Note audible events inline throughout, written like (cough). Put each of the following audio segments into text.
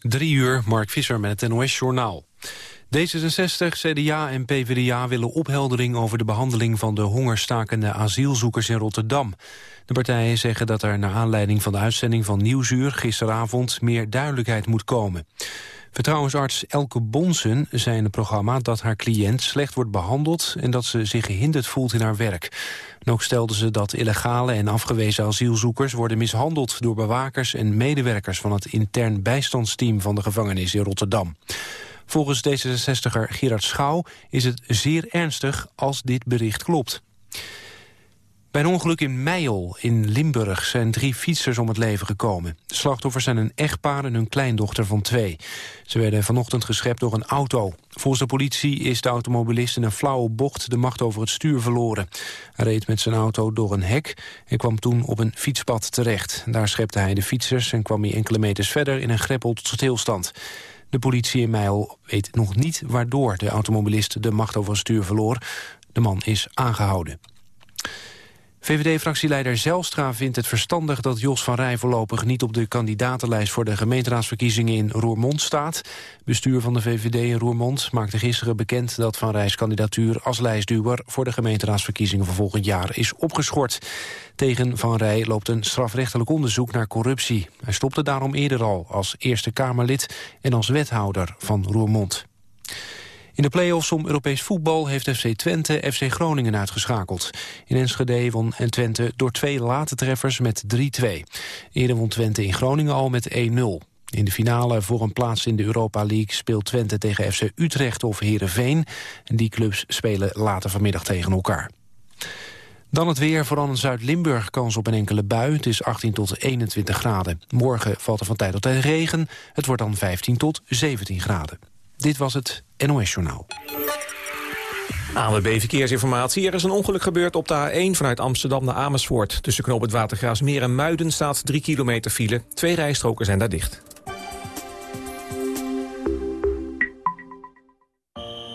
Drie uur, Mark Visser met het NOS-journaal. D66, CDA en PvdA willen opheldering over de behandeling van de hongerstakende asielzoekers in Rotterdam. De partijen zeggen dat er naar aanleiding van de uitzending van Nieuwsuur gisteravond meer duidelijkheid moet komen. Vertrouwensarts Elke Bonsen zei in het programma dat haar cliënt slecht wordt behandeld en dat ze zich gehinderd voelt in haar werk. En ook stelde ze dat illegale en afgewezen asielzoekers worden mishandeld door bewakers en medewerkers van het intern bijstandsteam van de gevangenis in Rotterdam. Volgens D66er Gerard Schouw is het zeer ernstig als dit bericht klopt. Bij een ongeluk in Meijel in Limburg zijn drie fietsers om het leven gekomen. De slachtoffers zijn een echtpaar en hun kleindochter van twee. Ze werden vanochtend geschept door een auto. Volgens de politie is de automobilist in een flauwe bocht de macht over het stuur verloren. Hij reed met zijn auto door een hek en kwam toen op een fietspad terecht. Daar schepte hij de fietsers en kwam hij enkele meters verder in een greppel tot stilstand. De politie in Meijel weet nog niet waardoor de automobilist de macht over het stuur verloor. De man is aangehouden. VVD-fractieleider Zelstra vindt het verstandig dat Jos van Rij voorlopig niet op de kandidatenlijst voor de gemeenteraadsverkiezingen in Roermond staat. Bestuur van de VVD in Roermond maakte gisteren bekend dat Van Rijs kandidatuur als lijstduwer voor de gemeenteraadsverkiezingen van volgend jaar is opgeschort. Tegen Van Rij loopt een strafrechtelijk onderzoek naar corruptie. Hij stopte daarom eerder al als Eerste Kamerlid en als wethouder van Roermond. In de play-offs om Europees voetbal heeft FC Twente FC Groningen uitgeschakeld. In Enschede won en Twente door twee late treffers met 3-2. Eerder won Twente in Groningen al met 1-0. In de finale voor een plaats in de Europa League speelt Twente tegen FC Utrecht of Heerenveen. En die clubs spelen later vanmiddag tegen elkaar. Dan het weer, vooral in Zuid-Limburg kans op een enkele bui. Het is 18 tot 21 graden. Morgen valt er van tijd tot tijd regen. Het wordt dan 15 tot 17 graden. Dit was het NOS Journaal. ANWB Verkeersinformatie. Er is een ongeluk gebeurd op de A1 vanuit Amsterdam naar Amersfoort. Tussen knoop het Watergraasmeer en Muiden staat 3 kilometer file. Twee rijstroken zijn daar dicht.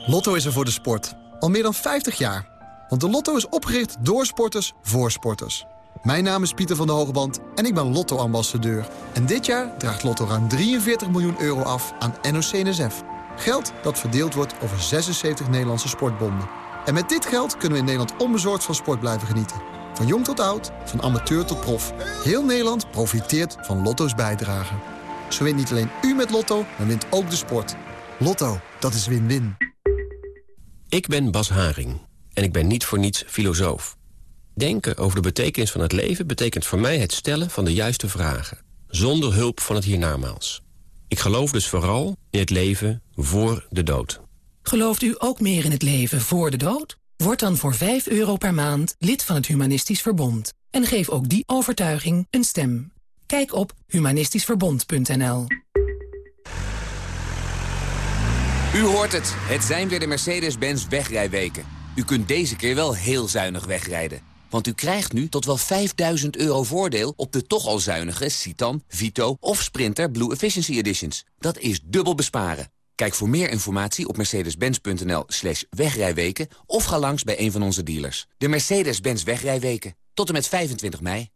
Lotto is er voor de sport. Al meer dan 50 jaar. Want de Lotto is opgericht door sporters voor sporters. Mijn naam is Pieter van der Hogeband en ik ben Lotto-ambassadeur. En dit jaar draagt Lotto ruim 43 miljoen euro af aan NOC-NSF. Geld dat verdeeld wordt over 76 Nederlandse sportbonden. En met dit geld kunnen we in Nederland onbezorgd van sport blijven genieten. Van jong tot oud, van amateur tot prof. Heel Nederland profiteert van Lotto's bijdrage. Zo wint niet alleen u met Lotto, maar wint ook de sport. Lotto, dat is win-win. Ik ben Bas Haring en ik ben niet voor niets filosoof. Denken over de betekenis van het leven betekent voor mij het stellen van de juiste vragen. Zonder hulp van het hiernamaals. Ik geloof dus vooral in het leven voor de dood. Gelooft u ook meer in het leven voor de dood? Word dan voor 5 euro per maand lid van het Humanistisch Verbond. En geef ook die overtuiging een stem. Kijk op humanistischverbond.nl U hoort het. Het zijn weer de Mercedes-Benz wegrijweken. U kunt deze keer wel heel zuinig wegrijden. Want u krijgt nu tot wel 5000 euro voordeel op de toch al zuinige Citan, Vito of Sprinter Blue Efficiency Editions. Dat is dubbel besparen. Kijk voor meer informatie op mercedes-benz.nl slash wegrijweken... of ga langs bij een van onze dealers. De Mercedes-Benz wegrijweken. Tot en met 25 mei.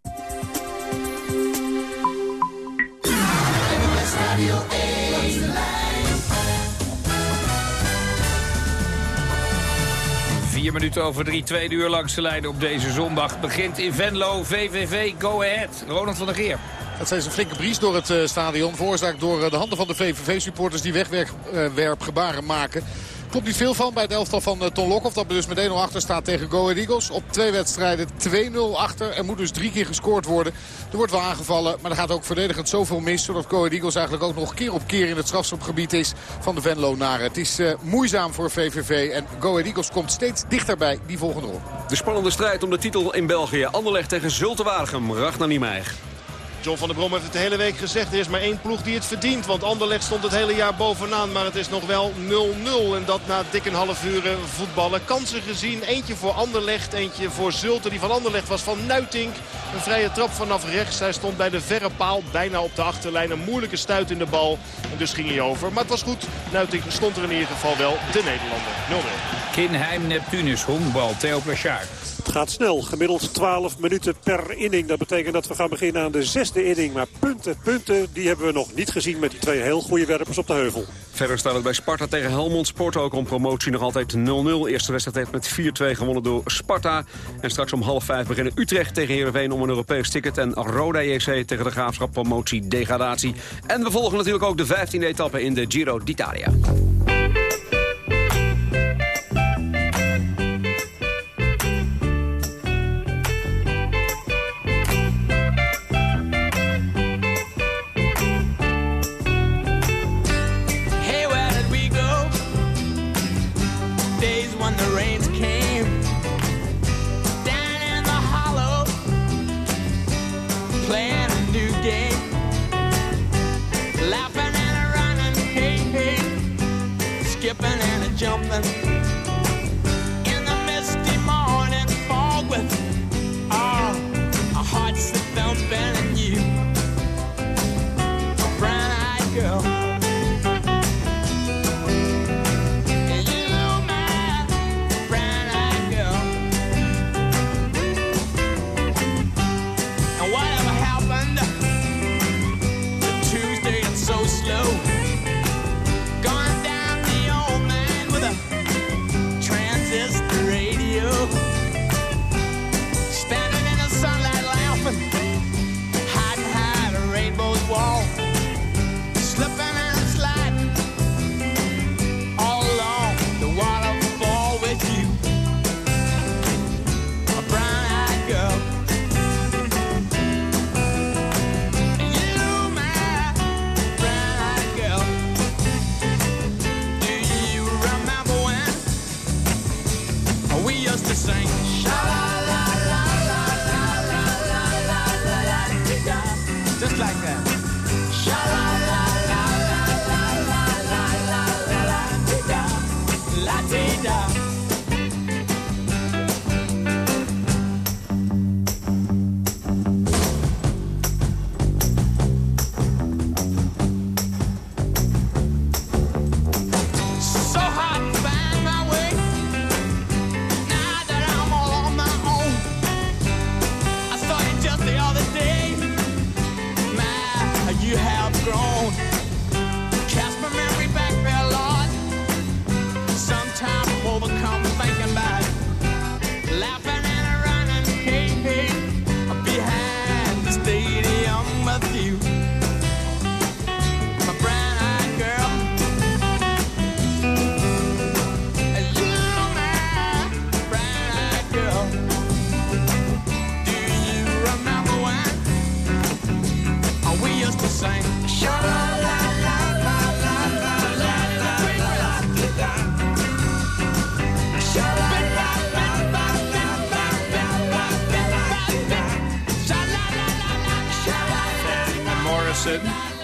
Vier minuten over drie, tweede uur langs de lijn op deze zondag. Begint in Venlo, VVV, go ahead. Ronald van der Geer. Dat zijn een flinke bries door het eh, stadion. Veroorzaakt door eh, de handen van de VVV-supporters die wegwerpgebaren maken. Komt niet veel van bij het elftal van Ton Lokhoff. Dat dus met 1-0 achter staat tegen Go Ahead Eagles. Op twee wedstrijden 2-0 achter. Er moet dus drie keer gescoord worden. Er wordt wel aangevallen, maar er gaat ook verdedigend zoveel mis. Zodat Go Ahead Eagles eigenlijk ook nog keer op keer in het strafschopgebied is van de Venlo-naren. Het is moeizaam voor VVV en Go Ahead Eagles komt steeds dichterbij die volgende rol. De spannende strijd om de titel in België. Anderlecht tegen Zulte Waregem. Ragnar Niemeyer. John van der Brom heeft het de hele week gezegd. Er is maar één ploeg die het verdient. Want Anderlecht stond het hele jaar bovenaan. Maar het is nog wel 0-0. En dat na dik een half uur eh, voetballen. Kansen gezien. Eentje voor Anderlecht. Eentje voor Zulte. Die van Anderlecht was van Nuitink. Een vrije trap vanaf rechts. Hij stond bij de verre paal. Bijna op de achterlijn. Een moeilijke stuit in de bal. En dus ging hij over. Maar het was goed. Nuitink stond er in ieder geval wel. De Nederlander. 0-0. Kinheim, Neptunus, honkbal, Theo Plachard. Het gaat snel, gemiddeld 12 minuten per inning. Dat betekent dat we gaan beginnen aan de zesde inning. Maar punten, punten, die hebben we nog niet gezien met die twee heel goede werpers op de heuvel. Verder staat het bij Sparta tegen Helmond Sport ook om promotie nog altijd 0-0. Eerste wedstrijd met 4-2 gewonnen door Sparta. En straks om half vijf beginnen Utrecht tegen Heerenveen om een Europees ticket. En Roda JC tegen de Graafschap promotie degradatie. En we volgen natuurlijk ook de 15e etappe in de Giro d'Italia. jumping.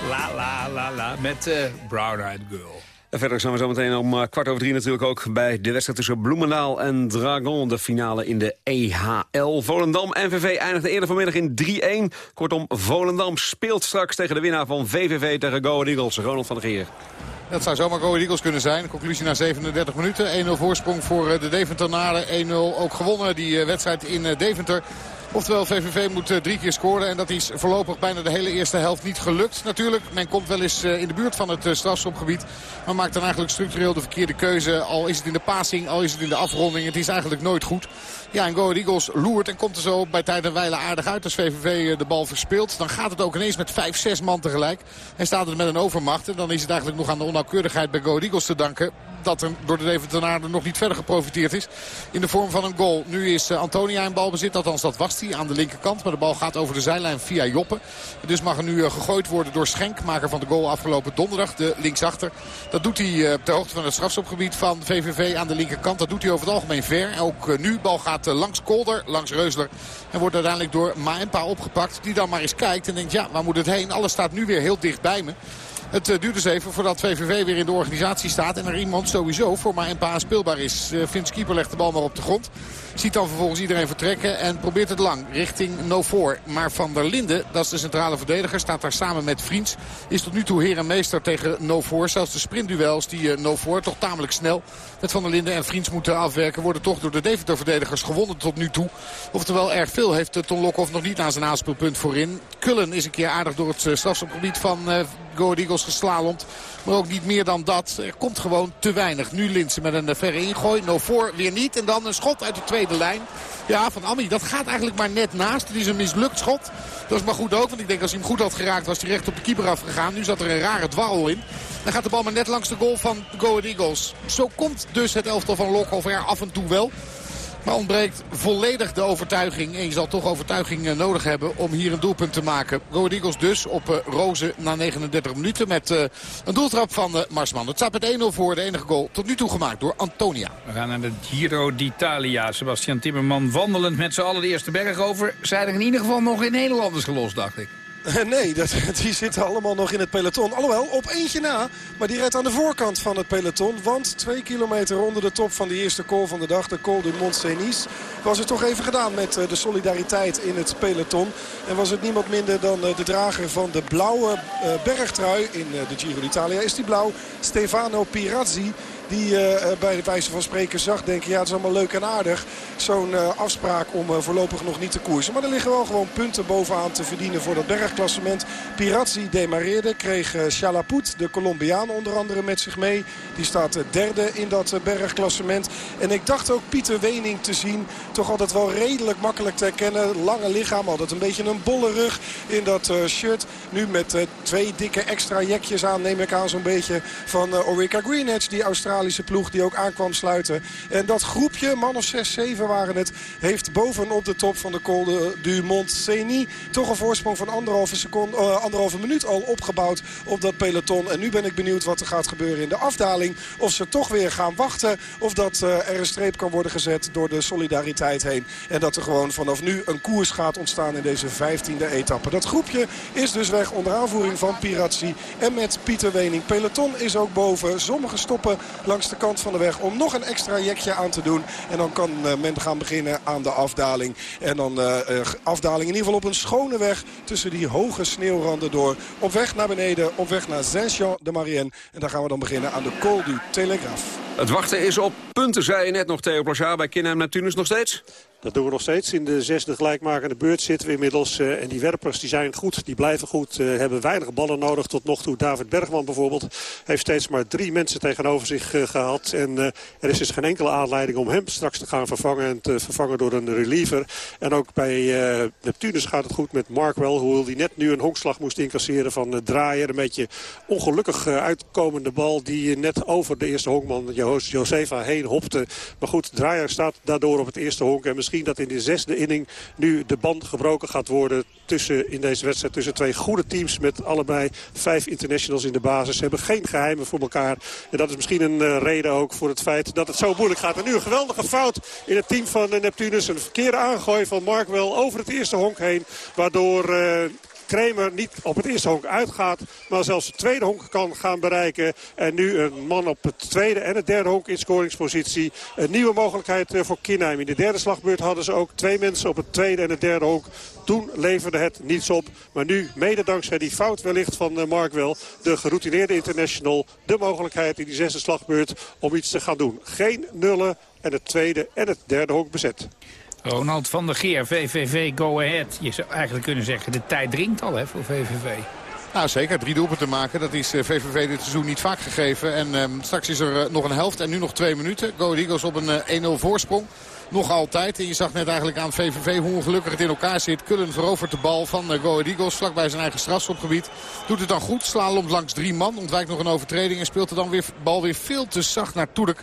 La la la la, met eh, Brown Eyed Girl. En verder zijn we zo meteen om eh, kwart over drie natuurlijk ook bij de wedstrijd tussen Bloemendaal en Dragon. De finale in de EHL. Volendam NVV eindigde eerder vanmiddag in 3-1. Kortom, Volendam speelt straks tegen de winnaar van VVV tegen Go Ahead Eagles. Ronald van der Geer. Dat zou zomaar Go Ahead Eagles kunnen zijn. Conclusie na 37 minuten. 1-0 voorsprong voor eh, de Deventeraren. 1-0 ook gewonnen die eh, wedstrijd in Deventer. Oftewel, VVV moet eh, drie keer scoren. En dat is voorlopig bijna de hele eerste helft niet gelukt. Natuurlijk, men komt wel eens eh, in de buurt van het eh, strafschopgebied. Maar maakt dan eigenlijk structureel de verkeerde keuze. Al is het in de passing, al is het in de afronding. Het is eigenlijk nooit goed. Ja, en Go Eagles loert en komt er zo bij tijd en wijle aardig uit. Als VVV de bal verspeelt, dan gaat het ook ineens met 5, 6 man tegelijk. En staat het met een overmacht. En dan is het eigenlijk nog aan de onnauwkeurigheid bij Go Eagles te danken. Dat er door de Deventenaren nog niet verder geprofiteerd is. In de vorm van een goal. Nu is Antonia in balbezit. Althans, dat was hij aan de linkerkant. Maar de bal gaat over de zijlijn via Joppe. Dus mag er nu eh, gegooid worden door Schenk. Maker van de goal afgelopen donderdag. De linksachter. Dat doet hij eh, op de hoogte van het strafschopgebied van VVV aan de linkerkant. Dat doet hij over het algemeen ver. Ook eh, nu. Bal gaat langs Kolder, langs Reusler. En wordt uiteindelijk door Maempa opgepakt. Die dan maar eens kijkt en denkt, ja, waar moet het heen? Alles staat nu weer heel dicht bij me. Het uh, duurt dus even voordat VVV weer in de organisatie staat. En er iemand sowieso voor maar NPA speelbaar is. Uh, Vince Keeper legt de bal maar op de grond. Ziet dan vervolgens iedereen vertrekken en probeert het lang richting No 4. Maar Van der Linden, dat is de centrale verdediger, staat daar samen met Vriends. Is tot nu toe heer en meester tegen No 4. Zelfs de sprintduels die uh, No 4 toch tamelijk snel met Van der Linden en Vriends moeten afwerken. Worden toch door de Deventer-verdedigers gewonnen tot nu toe. Oftewel erg veel heeft Ton Lokhoff nog niet aan zijn aanspeelpunt voorin. Kullen is een keer aardig door het strafschopgebied van Go Eagles geslalomd. Maar ook niet meer dan dat. Er komt gewoon te weinig. Nu Linsen met een verre ingooi. No voor weer niet. En dan een schot uit de tweede lijn. Ja, van Ami. Dat gaat eigenlijk maar net naast. Het is een mislukt schot. Dat is maar goed ook. Want ik denk als hij hem goed had geraakt was hij recht op de keeper afgegaan. Nu zat er een rare dwarrel in. Dan gaat de bal maar net langs de goal van Go Eagles. Zo komt dus het elftal van Lokhoff er af en toe wel. Maar ontbreekt volledig de overtuiging. En je zal toch overtuiging nodig hebben om hier een doelpunt te maken. Go Eagles dus op uh, Rozen na 39 minuten met uh, een doeltrap van Marsman. Het staat met 1-0 voor de enige goal tot nu toe gemaakt door Antonia. We gaan naar de Giro d'Italia. Sebastian Timmerman wandelend met z'n allen de eerste berg over. Zijn er in ieder geval nog in Nederlanders gelost, dacht ik. (laughs) Nee, dat, (laughs) die zitten allemaal nog in het peloton. Alhoewel, op eentje na. Maar die rijdt aan de voorkant van het peloton. Want twee kilometer onder de top van de eerste call van de dag. De Col du Mont-Cenis. Was het toch even gedaan met de solidariteit in het peloton. En was het niemand minder dan de drager van de blauwe bergtrui. In de Giro d'Italia is die blauw. Stefano Pirazzi die uh, bij de wijze van spreken zag denken... ja, het is allemaal leuk en aardig, zo'n uh, afspraak om voorlopig nog niet te koersen. Maar er liggen wel gewoon punten bovenaan te verdienen voor dat bergklassement. Pirazzi demareerde, kreeg Chalaput, de Colombiaan onder andere met zich mee. Die staat derde in dat bergklassement. En ik dacht ook Pieter Wening te zien. Toch altijd wel redelijk makkelijk te herkennen. Lange lichaam, altijd een beetje een bolle rug in dat shirt. Nu met twee dikke extra jekjes aan, neem ik aan zo'n beetje van Orica Greenedge, die Australië Australische ploeg die ook aankwam sluiten. En dat groepje, man of 6, 7 waren het, heeft bovenop de top van de Col du Mont-Cenis toch een voorsprong van anderhalve, seconde, uh, anderhalve minuut al opgebouwd op dat peloton. En nu ben ik benieuwd wat er gaat gebeuren in de afdaling. Of ze toch weer gaan wachten of dat uh, er een streep kan worden gezet door de solidariteit heen. En dat er gewoon vanaf nu een koers gaat ontstaan in deze 15e etappe. Dat groepje is dus weg onder aanvoering van Pirazzi en met Pieter Wening. Peloton is ook boven. Sommigen stoppen langs de kant van de weg om nog een extra jekje aan te doen. En dan kan uh, men gaan beginnen aan de afdaling. En dan uh, afdaling in ieder geval op een schone weg tussen die hoge sneeuwranden door. Op weg naar beneden, op weg naar Saint-Jean-de-Maurienne. En daar gaan we dan beginnen aan de Col du Telegraphe. Het wachten is op punten, zei je net nog, Theo Plachard. Bij Kinheim Neptunus nog steeds? Dat doen we nog steeds. In de zesde gelijkmakende beurt zitten we inmiddels. Uh, en die werpers die zijn goed, die blijven goed. Uh, hebben weinig ballen nodig tot nog toe. David Bergman bijvoorbeeld heeft steeds maar drie mensen tegenover zich uh, gehad. En er is dus geen enkele aanleiding om hem straks te gaan vervangen. En te vervangen door een reliever. En ook bij Neptunus gaat het goed met Markwell. Hoewel die net nu een honkslag moest incasseren van Draaier. Een beetje ongelukkig uitkomende bal die net over de eerste honkman Josefa heen hopte. Maar goed, Draaier staat daardoor op het eerste honk. En misschien dat in de zesde inning nu de band gebroken gaat worden tussen, in deze wedstrijd tussen twee goede teams met allebei vijf internationals in de basis. Ze hebben geen geheimen voor elkaar. En dat is misschien een uh, reden ook voor het feit dat het zo moeilijk gaat. En nu een geweldige fout in het team van uh, Neptunus. Een verkeerde aangooi van Markwell over het eerste honk heen. Waardoor... Uh, Kramer niet op het eerste honk uitgaat. Maar zelfs het tweede honk kan gaan bereiken. En nu een man op het tweede en het derde honk in scoringspositie. Een nieuwe mogelijkheid voor Kinheim. In de derde slagbeurt hadden ze ook twee mensen op het tweede en het derde honk. Toen leverde het niets op. Maar nu, mede dankzij die fout wellicht van Markwell... de geroutineerde international, de mogelijkheid in die zesde slagbeurt... om iets te gaan doen. Geen nullen en het tweede en het derde honk bezet. Ronald van der Geer, VVV Go Ahead. Je zou eigenlijk kunnen zeggen, de tijd dringt al hè, voor VVV. Nou zeker, drie doelpunten maken. Dat is VVV dit seizoen niet vaak gegeven. En um, straks is er uh, nog een helft en nu nog twee minuten. Go Eagles op een uh, 1-0 voorsprong. Nog altijd. En je zag net eigenlijk aan VVV hoe ongelukkig het in elkaar zit. Kullen verovert de bal van uh, Go Eagles vlakbij zijn eigen strafschopgebied. Doet het dan goed. Slalomt langs drie man. Ontwijkt nog een overtreding en speelt er dan weer bal weer veel te zacht naar Toedek.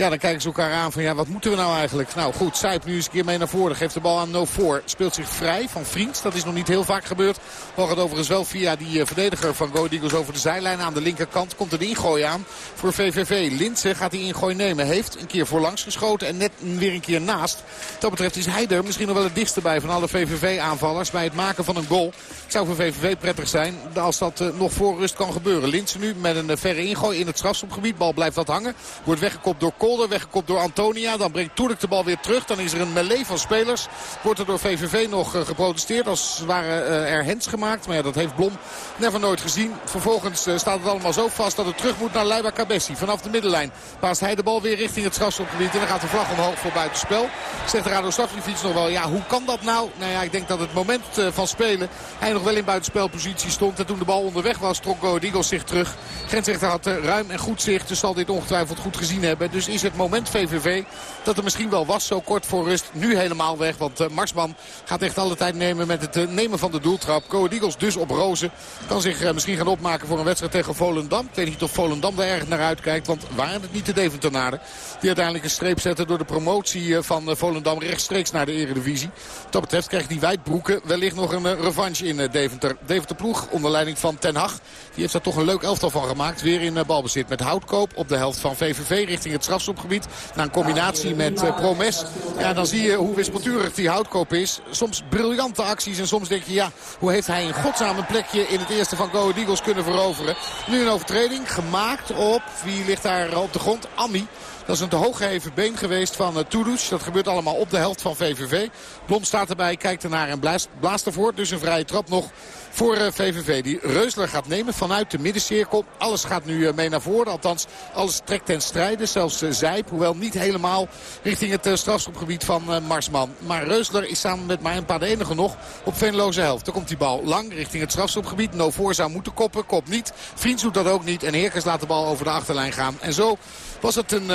Ja, dan kijken ze elkaar aan van ja, wat moeten we nou eigenlijk? Nou goed, Sijp nu eens een keer mee naar voren. Geeft de bal aan No 4. Speelt zich vrij van Vriends. Dat is nog niet heel vaak gebeurd. Bal gaat overigens wel via die uh, verdediger van Go Eagles over de zijlijn aan de linkerkant. Komt een ingooi aan voor VVV. Linse gaat die ingooi nemen. Heeft een keer voorlangs geschoten en net weer een keer naast. Wat dat betreft is hij er misschien nog wel het dichtste bij van alle VVV-aanvallers. Bij het maken van een goal. Het zou voor VVV prettig zijn als dat nog voor rust kan gebeuren. Linsen nu met een verre ingooi in het strafschopgebied. Bal blijft dat hangen. Wordt weggekopt door Kolder, weggekopt door Antonia. Dan brengt Toerk de bal weer terug. Dan is er een melee van spelers. Wordt er door VVV nog geprotesteerd als waren er hens gemaakt. Maar ja, dat heeft Blom never nooit gezien. Vervolgens staat het allemaal zo vast dat het terug moet naar Leiba Cabessi. Vanaf de middenlijn paast hij de bal weer richting het strafschopgebied. En dan gaat de vlag omhoog voor buitenspel. Zegt Rado Savljevic nog wel, ja hoe kan dat nou? Nou ja, ik denk dat het moment van spelen hij nog wel in buitenspelpositie stond. En toen de bal onderweg was, trok Go zich terug. Grensrechter had ruim en goed zicht, dus zal dit ongetwijfeld goed gezien hebben. Dus is het moment VVV dat er misschien wel was, zo kort voor rust, nu helemaal weg. Want Marsman gaat echt alle tijd nemen met het nemen van de doeltrap. Go Eagles dus op rozen. Kan zich misschien gaan opmaken voor een wedstrijd tegen Volendam. Ik weet niet of Volendam daar erg naar uitkijkt. Want waren het niet de Deventenaren die uiteindelijk een streep zetten door de promotie van Volendam rechtstreeks naar de eredivisie. Wat dat betreft krijgt die Wijdbroeken wellicht nog een revanche in Deventer. Deventer ploeg onder leiding van Ten Hag. Die heeft daar toch een leuk elftal van gemaakt. Weer in balbezit met Houtkoop op de helft van VVV richting het strafschopgebied. Na een combinatie met Promes. Ja, dan zie je hoe wispelturig die Houtkoop is. Soms briljante acties en soms denk je ja, hoe heeft hij in godsnaam een plekje in het eerste van Go Eagles kunnen veroveren. Nu een overtreding gemaakt op, wie ligt daar op de grond? Ami. Dat is een te hooggeheven been geweest van uh. Dat gebeurt allemaal op de helft van VVV. Blom staat erbij, kijkt ernaar en blaast, blaast ervoor. Dus een vrije trap nog voor VVV. Die Reusler gaat nemen vanuit de middencirkel. Alles gaat nu mee naar voren. Althans, alles trekt ten strijde. Zelfs Zijp, hoewel niet helemaal richting het strafschopgebied van Marsman. Maar Reusler is samen met paar de enige nog op Venloze helft. Dan komt die bal lang richting het strafschopgebied. No voor zou moeten koppen, kop niet. Vriends doet dat ook niet. En Heerkens laat de bal over de achterlijn gaan. En zo was het een...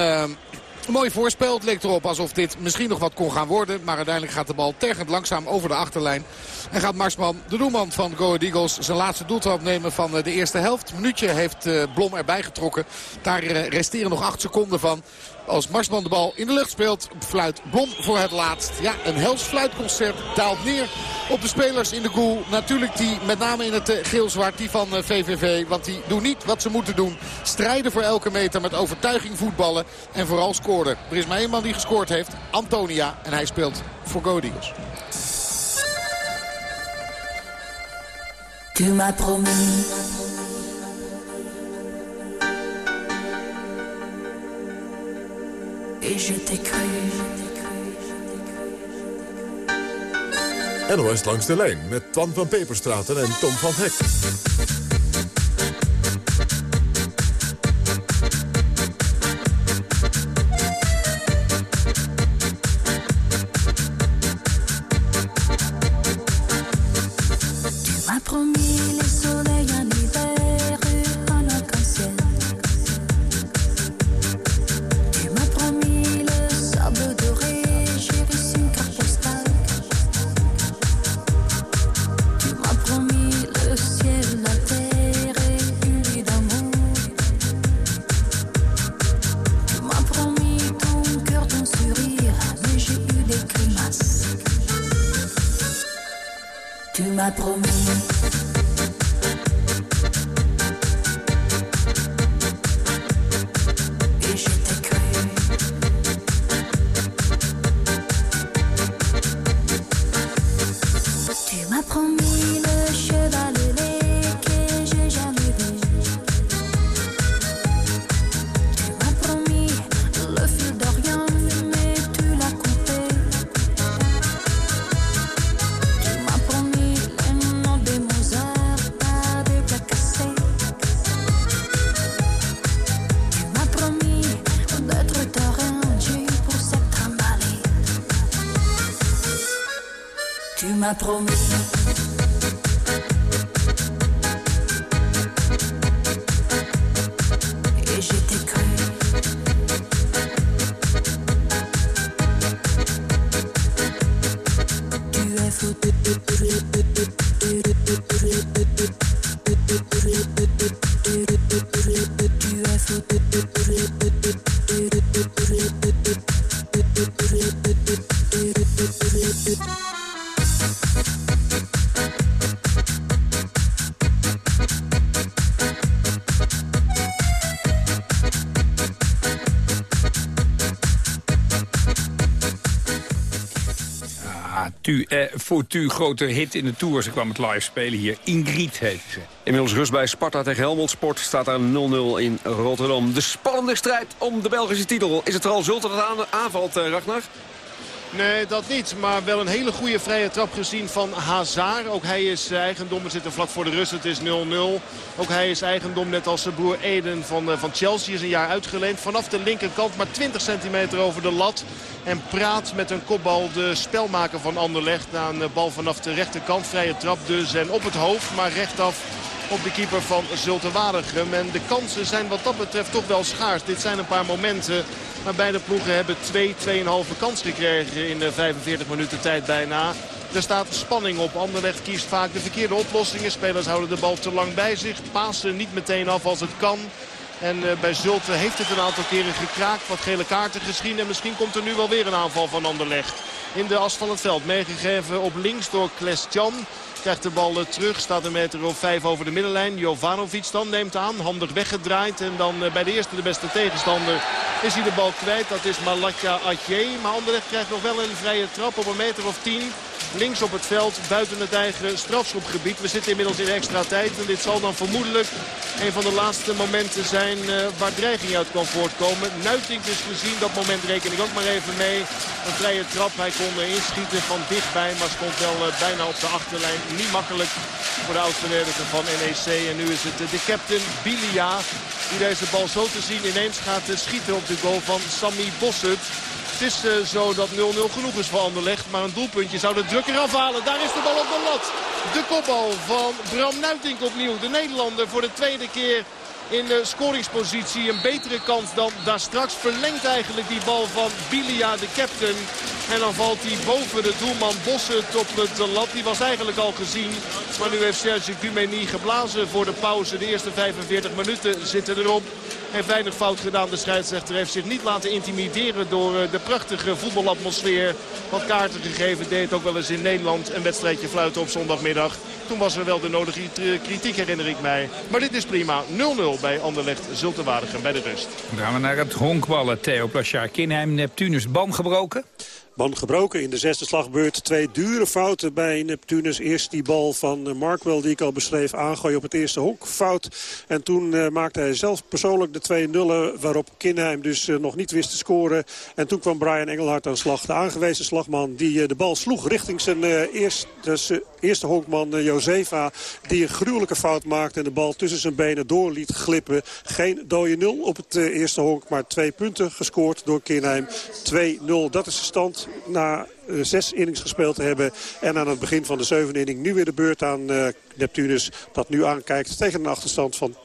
mooi voorspel. Het leek erop alsof dit misschien nog wat kon gaan worden. Maar uiteindelijk gaat de bal tergend langzaam over de achterlijn. En gaat Marsman, de doelman van Go Eagles, zijn laatste doeltrap nemen van de eerste helft. Een minuutje heeft Blom erbij getrokken. Daar resteren nog acht seconden van. Als Marsman de bal in de lucht speelt, fluit Blom voor het laatst. Ja, een hels fluitconcert daalt neer op de spelers in de goal. Natuurlijk die, met name in het geel-zwart, die van VVV. Want die doen niet wat ze moeten doen. Strijden voor elke meter met overtuiging voetballen. En vooral scoren. Er is maar één man die gescoord heeft, Antonia. En hij speelt voor Go Eagles. Et je langs de lijn met Twan van Peperstraten en Tom van Hek. Tu Tu, eh, Fortu, grote hit in de Tour. Ze kwam het live spelen hier. Ingrid heet ze. Inmiddels rust bij Sparta tegen Helmond Sport. Staat daar 0-0 in Rotterdam. De spannende strijd om de Belgische titel. Is het vooral Zulte dat aan, aanvalt, uh, Ragnar? Nee, dat niet. Maar wel een hele goede vrije trap gezien van Hazard. Ook hij is eigendom. We zitten vlak voor de rust. Het is 0-0. Ook hij is eigendom, net als zijn broer Eden van, van Chelsea. Is een jaar uitgeleend. Vanaf de linkerkant, maar 20 centimeter over de lat. En praat met een kopbal de spelmaker van Anderlecht. Na een bal vanaf de rechterkant. Vrije trap dus. En op het hoofd, maar rechtaf op de keeper van Zulte Waregem. En de kansen zijn wat dat betreft toch wel schaars. Dit zijn een paar momenten maar beide ploegen hebben 2, 2,5 kans gekregen in de 45 minuten tijd bijna. Er staat spanning op. Anderlecht kiest vaak de verkeerde oplossingen. Spelers houden de bal te lang bij zich. Pasen niet meteen af als het kan. En uh, bij Zulte heeft het een aantal keren gekraakt. Wat gele kaarten gezien. En misschien komt er nu wel weer een aanval van Anderlecht. In de as van het veld. Meegegeven op links door Klesjan. Krijgt de bal eh, terug. Staat een meter of vijf over de middenlijn. Jovanovic dan neemt aan. Handig weggedraaid. En dan eh, bij de eerste de beste tegenstander is hij de bal kwijt. Dat is Malatja Atje. Maar Anderlecht krijgt nog wel een vrije trap op een meter of tien. Links op het veld, buiten het eigen strafschopgebied. We zitten inmiddels in extra tijd. En dit zal dan vermoedelijk een van de laatste momenten zijn uh, waar dreiging uit kan voortkomen. Nuitink is gezien, dat moment reken ik ook maar even mee. Een vrije trap, hij kon inschieten van dichtbij. Maar stond wel uh, bijna op de achterlijn. Niet makkelijk voor de oud-verdediger van NEC. En nu is het de captain Bilia die deze bal zo te zien ineens gaat schieten op de goal van Sammy Bossut. Het is uh, zo dat 0-0 genoeg is voor Anderlecht. Maar een doelpuntje zou de druk eraf halen. Daar is de bal op de lat. De kopbal van Bram Nuitink opnieuw. De Nederlander voor de tweede keer in de scoringspositie. Een betere kans dan daar straks. Verlengt eigenlijk die bal van Bilia, de captain. En dan valt hij boven de doelman Bossert op het lat. Die was eigenlijk al gezien. Maar nu heeft Serge Dumeni geblazen voor de pauze. De eerste 45 minuten zitten erop. Heeft weinig fout gedaan. De scheidsrechter heeft zich niet laten intimideren door eh, de prachtige voetbalatmosfeer. Wat kaarten gegeven deed ook wel eens in Nederland een wedstrijdje fluiten op zondagmiddag. Toen was er wel de nodige kritiek herinner ik mij. Maar dit is prima. 0-0 bij Anderlecht Zultenwaardigen bij de rust. Dan gaan we naar het honkballen. Theo Plachard, Kinheim, Neptunus, ban gebroken? Man gebroken in de zesde slagbeurt. Twee dure fouten bij Neptunus. Eerst die bal van Markwell die ik al beschreef. Aangooi op het eerste honk. Fout. En toen uh, maakte hij zelf persoonlijk de twee nullen. Waarop Kinheim dus uh, nog niet wist te scoren. En toen kwam Brian Engelhard aan slag. De aangewezen slagman die uh, de bal sloeg richting zijn eerste, eerste honkman Josefa. Die een gruwelijke fout maakte. En de bal tussen zijn benen door liet glippen. Geen dode nul op het eerste honk. Maar twee punten gescoord door Kinheim. 2-0. Dat is de stand na uh, zes innings gespeeld te hebben. En aan het begin van de zevende inning nu weer de beurt aan uh, Neptunus. Dat nu aankijkt tegen een achterstand van 2-0.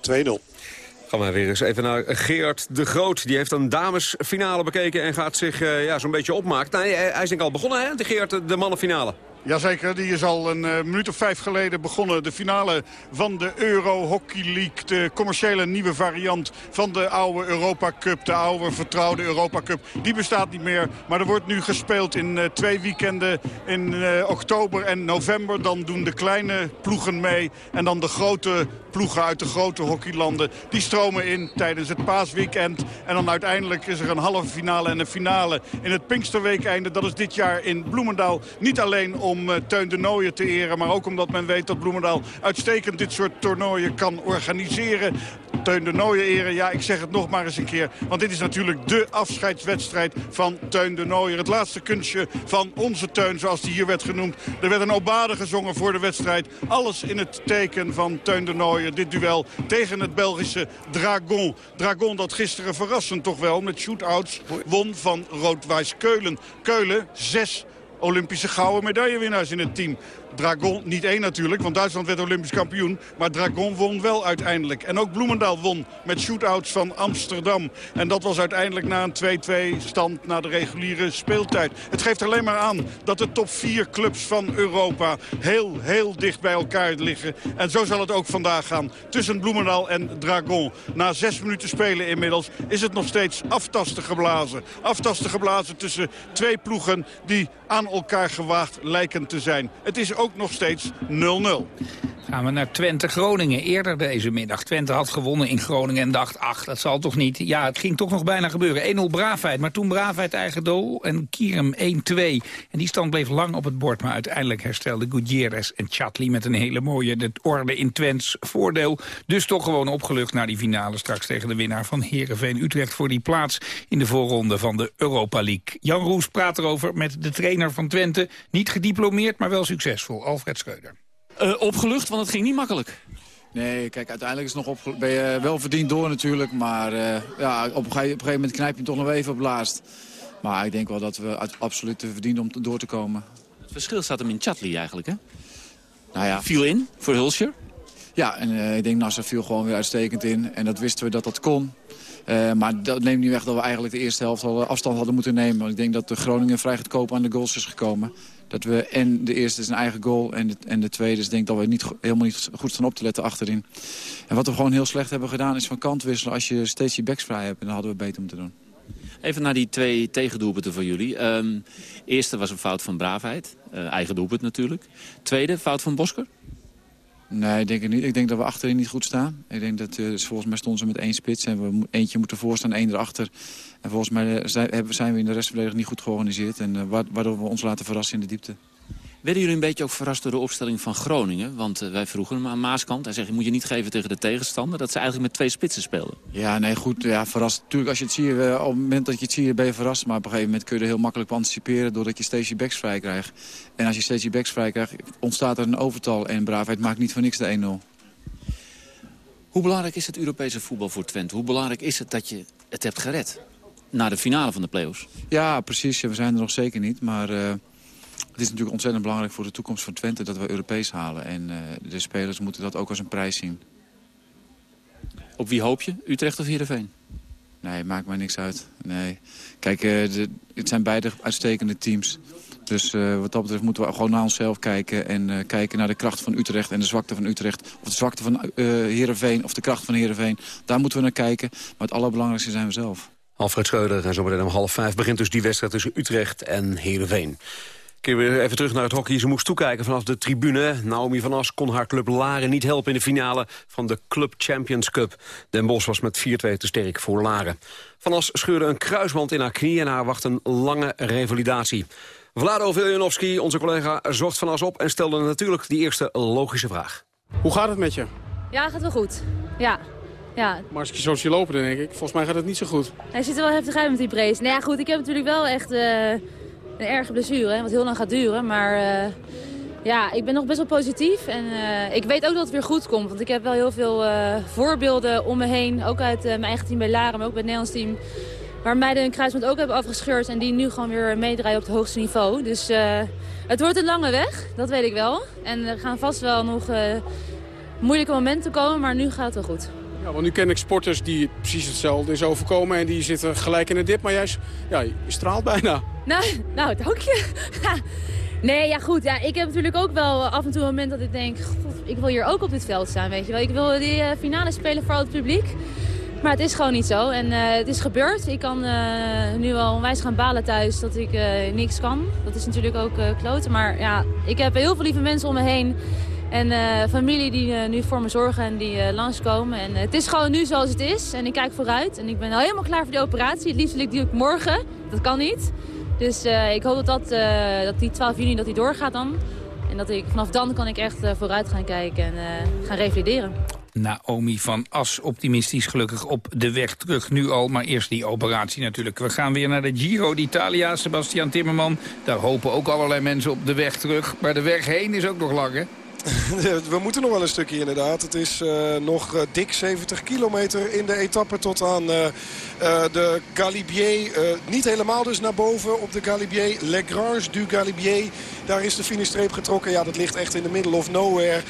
Gaan we weer eens even naar Gerard de Groot. Die heeft een damesfinale bekeken en gaat zich ja, zo'n beetje opmaken. Nou, hij is denk ik al begonnen, hè, de Gerard, de mannenfinale. Jazeker, die is al een uh, minuut of vijf geleden begonnen. De finale van de Euro Hockey League. De commerciële nieuwe variant van de oude Europa Cup. De oude vertrouwde Europa Cup. Die bestaat niet meer. Maar er wordt nu gespeeld in uh, twee weekenden in uh, oktober en november. Dan doen de kleine ploegen mee. En dan de grote ploegen uit de grote hockeylanden. Die stromen in tijdens het paasweekend. En dan uiteindelijk is er een halve finale en een finale in het Pinksterweekeinde. Dat is dit jaar in Bloemendaal. Niet alleen om uh, Teun de Nooijen te eren. Maar ook omdat men weet dat Bloemendaal uitstekend dit soort toernooien kan organiseren. Teun de Nooijen eren, ja, ik zeg het nog maar eens een keer. Want dit is natuurlijk de afscheidswedstrijd van Teun de Nooijer. Het laatste kunstje van onze Teun, zoals die hier werd genoemd. Er werd een obade gezongen voor de wedstrijd. Alles in het teken van Teun de Nooijer. Dit duel tegen het Belgische Dragon. Dragon dat gisteren verrassend toch wel met shootouts won van Rood-Wijs Keulen. Keulen, zes Olympische gouden medaillewinnaars in het team. Dragon, niet één natuurlijk, want Duitsland werd Olympisch kampioen. Maar Dragon won wel uiteindelijk. En ook Bloemendaal won met shootouts van Amsterdam. En dat was uiteindelijk na een 2-2 stand na de reguliere speeltijd. Het geeft alleen maar aan dat de top 4 clubs van Europa heel, heel dicht bij elkaar liggen. En zo zal het ook vandaag gaan tussen Bloemendaal en Dragon. Na zes minuten spelen inmiddels is het nog steeds aftasten geblazen. Aftasten geblazen tussen twee ploegen die aan elkaar gewaagd lijken te zijn. Het is ook nog steeds 0-0. Gaan we naar Twente-Groningen. Eerder deze middag. Twente had gewonnen in Groningen en dacht, ach, dat zal toch niet. Ja, het ging toch nog bijna gebeuren. 1-0 Braafheid, maar toen Braafheid eigen doel en Kierum 1-2. En die stand bleef lang op het bord, maar uiteindelijk herstelde Gutierrez en Chatli met een hele mooie de orde in Twents voordeel. Dus toch gewoon opgelucht naar die finale straks tegen de winnaar van Heerenveen Utrecht voor die plaats in de voorronde van de Europa League. Jan Roes praat erover met de trainer van Twente. Niet gediplomeerd, maar wel succesvol, Alfred Schreuder. Uh, opgelucht, want het ging niet makkelijk. Nee, kijk, uiteindelijk is het nog op, ben je wel verdiend door natuurlijk. Maar uh, ja, op, een gegeven moment knijp je hem toch nog even op laatst. Maar ik denk wel dat we absoluut te verdienen om door te komen. Het verschil staat hem in Chatli eigenlijk, hè? Nou ja. Viel in voor Hulscher? Ja, en uh, ik denk Nasser viel gewoon weer uitstekend in. En dat wisten we dat dat kon. Uh, maar dat neemt niet weg dat we eigenlijk de eerste helft al afstand hadden moeten nemen. Want ik denk dat de Groningen vrij goedkoop aan de goals is gekomen. Dat we en de eerste is een eigen goal en de, en de tweede is denk ik dat we niet, helemaal niet goed staan op te letten achterin. En wat we gewoon heel slecht hebben gedaan is van kant wisselen als je steeds je backs vrij hebt. En hadden we beter moeten doen. Even naar die twee tegendoelpunten van jullie. Um, eerste was een fout van Braafheid. Uh, eigen doelpunt natuurlijk. Tweede, fout van Bosker? Nee, ik denk het niet. Ik denk dat we achterin niet goed staan. Ik denk dat uh, volgens mij stonden ze met één spits en we eentje moeten voorstaan, één erachter. En volgens mij zijn we in de restverdediging niet goed georganiseerd en uh, waardoor we ons laten verrassen in de diepte. Werden jullie een beetje ook verrast door de opstelling van Groningen? Want uh, wij vroegen hem aan Maaskant. Hij zegt, je moet je niet geven tegen de tegenstander. Dat ze eigenlijk met twee spitsen speelden. Ja, nee, goed. Ja, verrast. Natuurlijk, als je het ziet, uh, op het moment dat je het ziet, ben je verrast. Maar op een gegeven moment kun je er heel makkelijk op anticiperen... doordat je steeds je backs vrij krijgt. En als je steeds je backs vrij krijgt, ontstaat er een overtal. En Braafheid maakt niet voor niks de 1-0. Hoe belangrijk is het Europese voetbal voor Twente? Hoe belangrijk is het dat je het hebt gered? Naar de finale van de play-offs. Ja, precies. We zijn er nog zeker niet. Maar... Uh, het is natuurlijk ontzettend belangrijk voor de toekomst van Twente dat we Europees halen. En uh, de spelers moeten dat ook als een prijs zien. Op wie hoop je? Utrecht of Heerenveen? Nee, maakt mij niks uit. Nee. Kijk, uh, de, het zijn beide uitstekende teams. Dus uh, wat dat betreft moeten we gewoon naar onszelf kijken. En kijken naar de kracht van Utrecht en de zwakte van Utrecht. Of de zwakte van Heerenveen of de kracht van Heerenveen. Daar moeten we naar kijken. Maar het allerbelangrijkste zijn we zelf. Alfred Schreuder en zometeen om half vijf begint dus die wedstrijd tussen Utrecht en Heerenveen. Keer weer even terug naar het hockey. Ze moest toekijken vanaf de tribune. Naomi van As kon haar club Laren niet helpen in de finale van de Club Champions Cup. Den Bosch was met 4-2 te sterk voor Laren. Van As scheurde een kruisband in haar knie en haar wacht een lange revalidatie. Vlado Viljanovski, onze collega, zocht Van As op en stelde natuurlijk die eerste logische vraag. Hoe gaat het met je? Ja, gaat wel goed. Ja. Ja. Maar als ik je zo zie lopen, dan denk ik, volgens mij gaat het niet zo goed. Hij ziet er wel heftig uit met die brace. Nou ja, goed, ik heb natuurlijk wel echt... Uh een erge blessure, wat heel lang gaat duren. Maar uh, ja, ik ben nog best wel positief. En uh, ik weet ook dat het weer goed komt. Want ik heb wel heel veel uh, voorbeelden om me heen. Ook uit mijn eigen team bij Laren, maar ook bij het Nederlands team. Waar meiden hun kruisband ook hebben afgescheurd. En die nu gewoon weer meedraaien op het hoogste niveau. Dus het wordt een lange weg, dat weet ik wel. En er gaan vast wel nog moeilijke momenten komen. Maar nu gaat het wel goed. Ja, want nu ken ik sporters die precies hetzelfde is overkomen en die zitten gelijk in de dip. Maar jij ja, je straalt bijna. Nou, nou dank je. (laughs) nee, ja goed. Ja, ik heb natuurlijk ook wel af en toe een moment dat ik denk... Ik wil hier ook op dit veld staan, weet je wel. Ik wil die uh, finale spelen voor al het publiek. Maar het is gewoon niet zo. En uh, het is gebeurd. Ik kan uh, nu wel onwijs gaan balen thuis dat ik niks kan. Dat is natuurlijk ook kloten. Maar ja, ik heb heel veel lieve mensen om me heen en uh, familie die uh, nu voor me zorgen en die uh, langskomen. En het is gewoon nu zoals het is. En ik kijk vooruit. En ik ben al helemaal klaar voor die operatie. Het liefst wil ik die ook morgen. Dat kan niet. Dus ik hoop dat, dat, dat die 12 juni dat die doorgaat dan. En dat ik, vanaf dan kan ik echt vooruit gaan kijken en gaan revalideren. Naomi van As, optimistisch gelukkig op de weg terug nu al. Maar eerst die operatie natuurlijk. We gaan weer naar de Giro d'Italia, Sebastian Timmerman. Daar hopen ook allerlei mensen op de weg terug. Maar de weg heen is ook nog lang, hè? (laughs) We moeten nog wel een stukje inderdaad. Het is uh, nog uh, dik 70 kilometer in de etappe tot aan uh, de Galibier. niet helemaal dus naar boven op de Galibier. Le Grange du Galibier. Daar is de finishstreep getrokken. Ja, dat ligt echt in de middle of nowhere.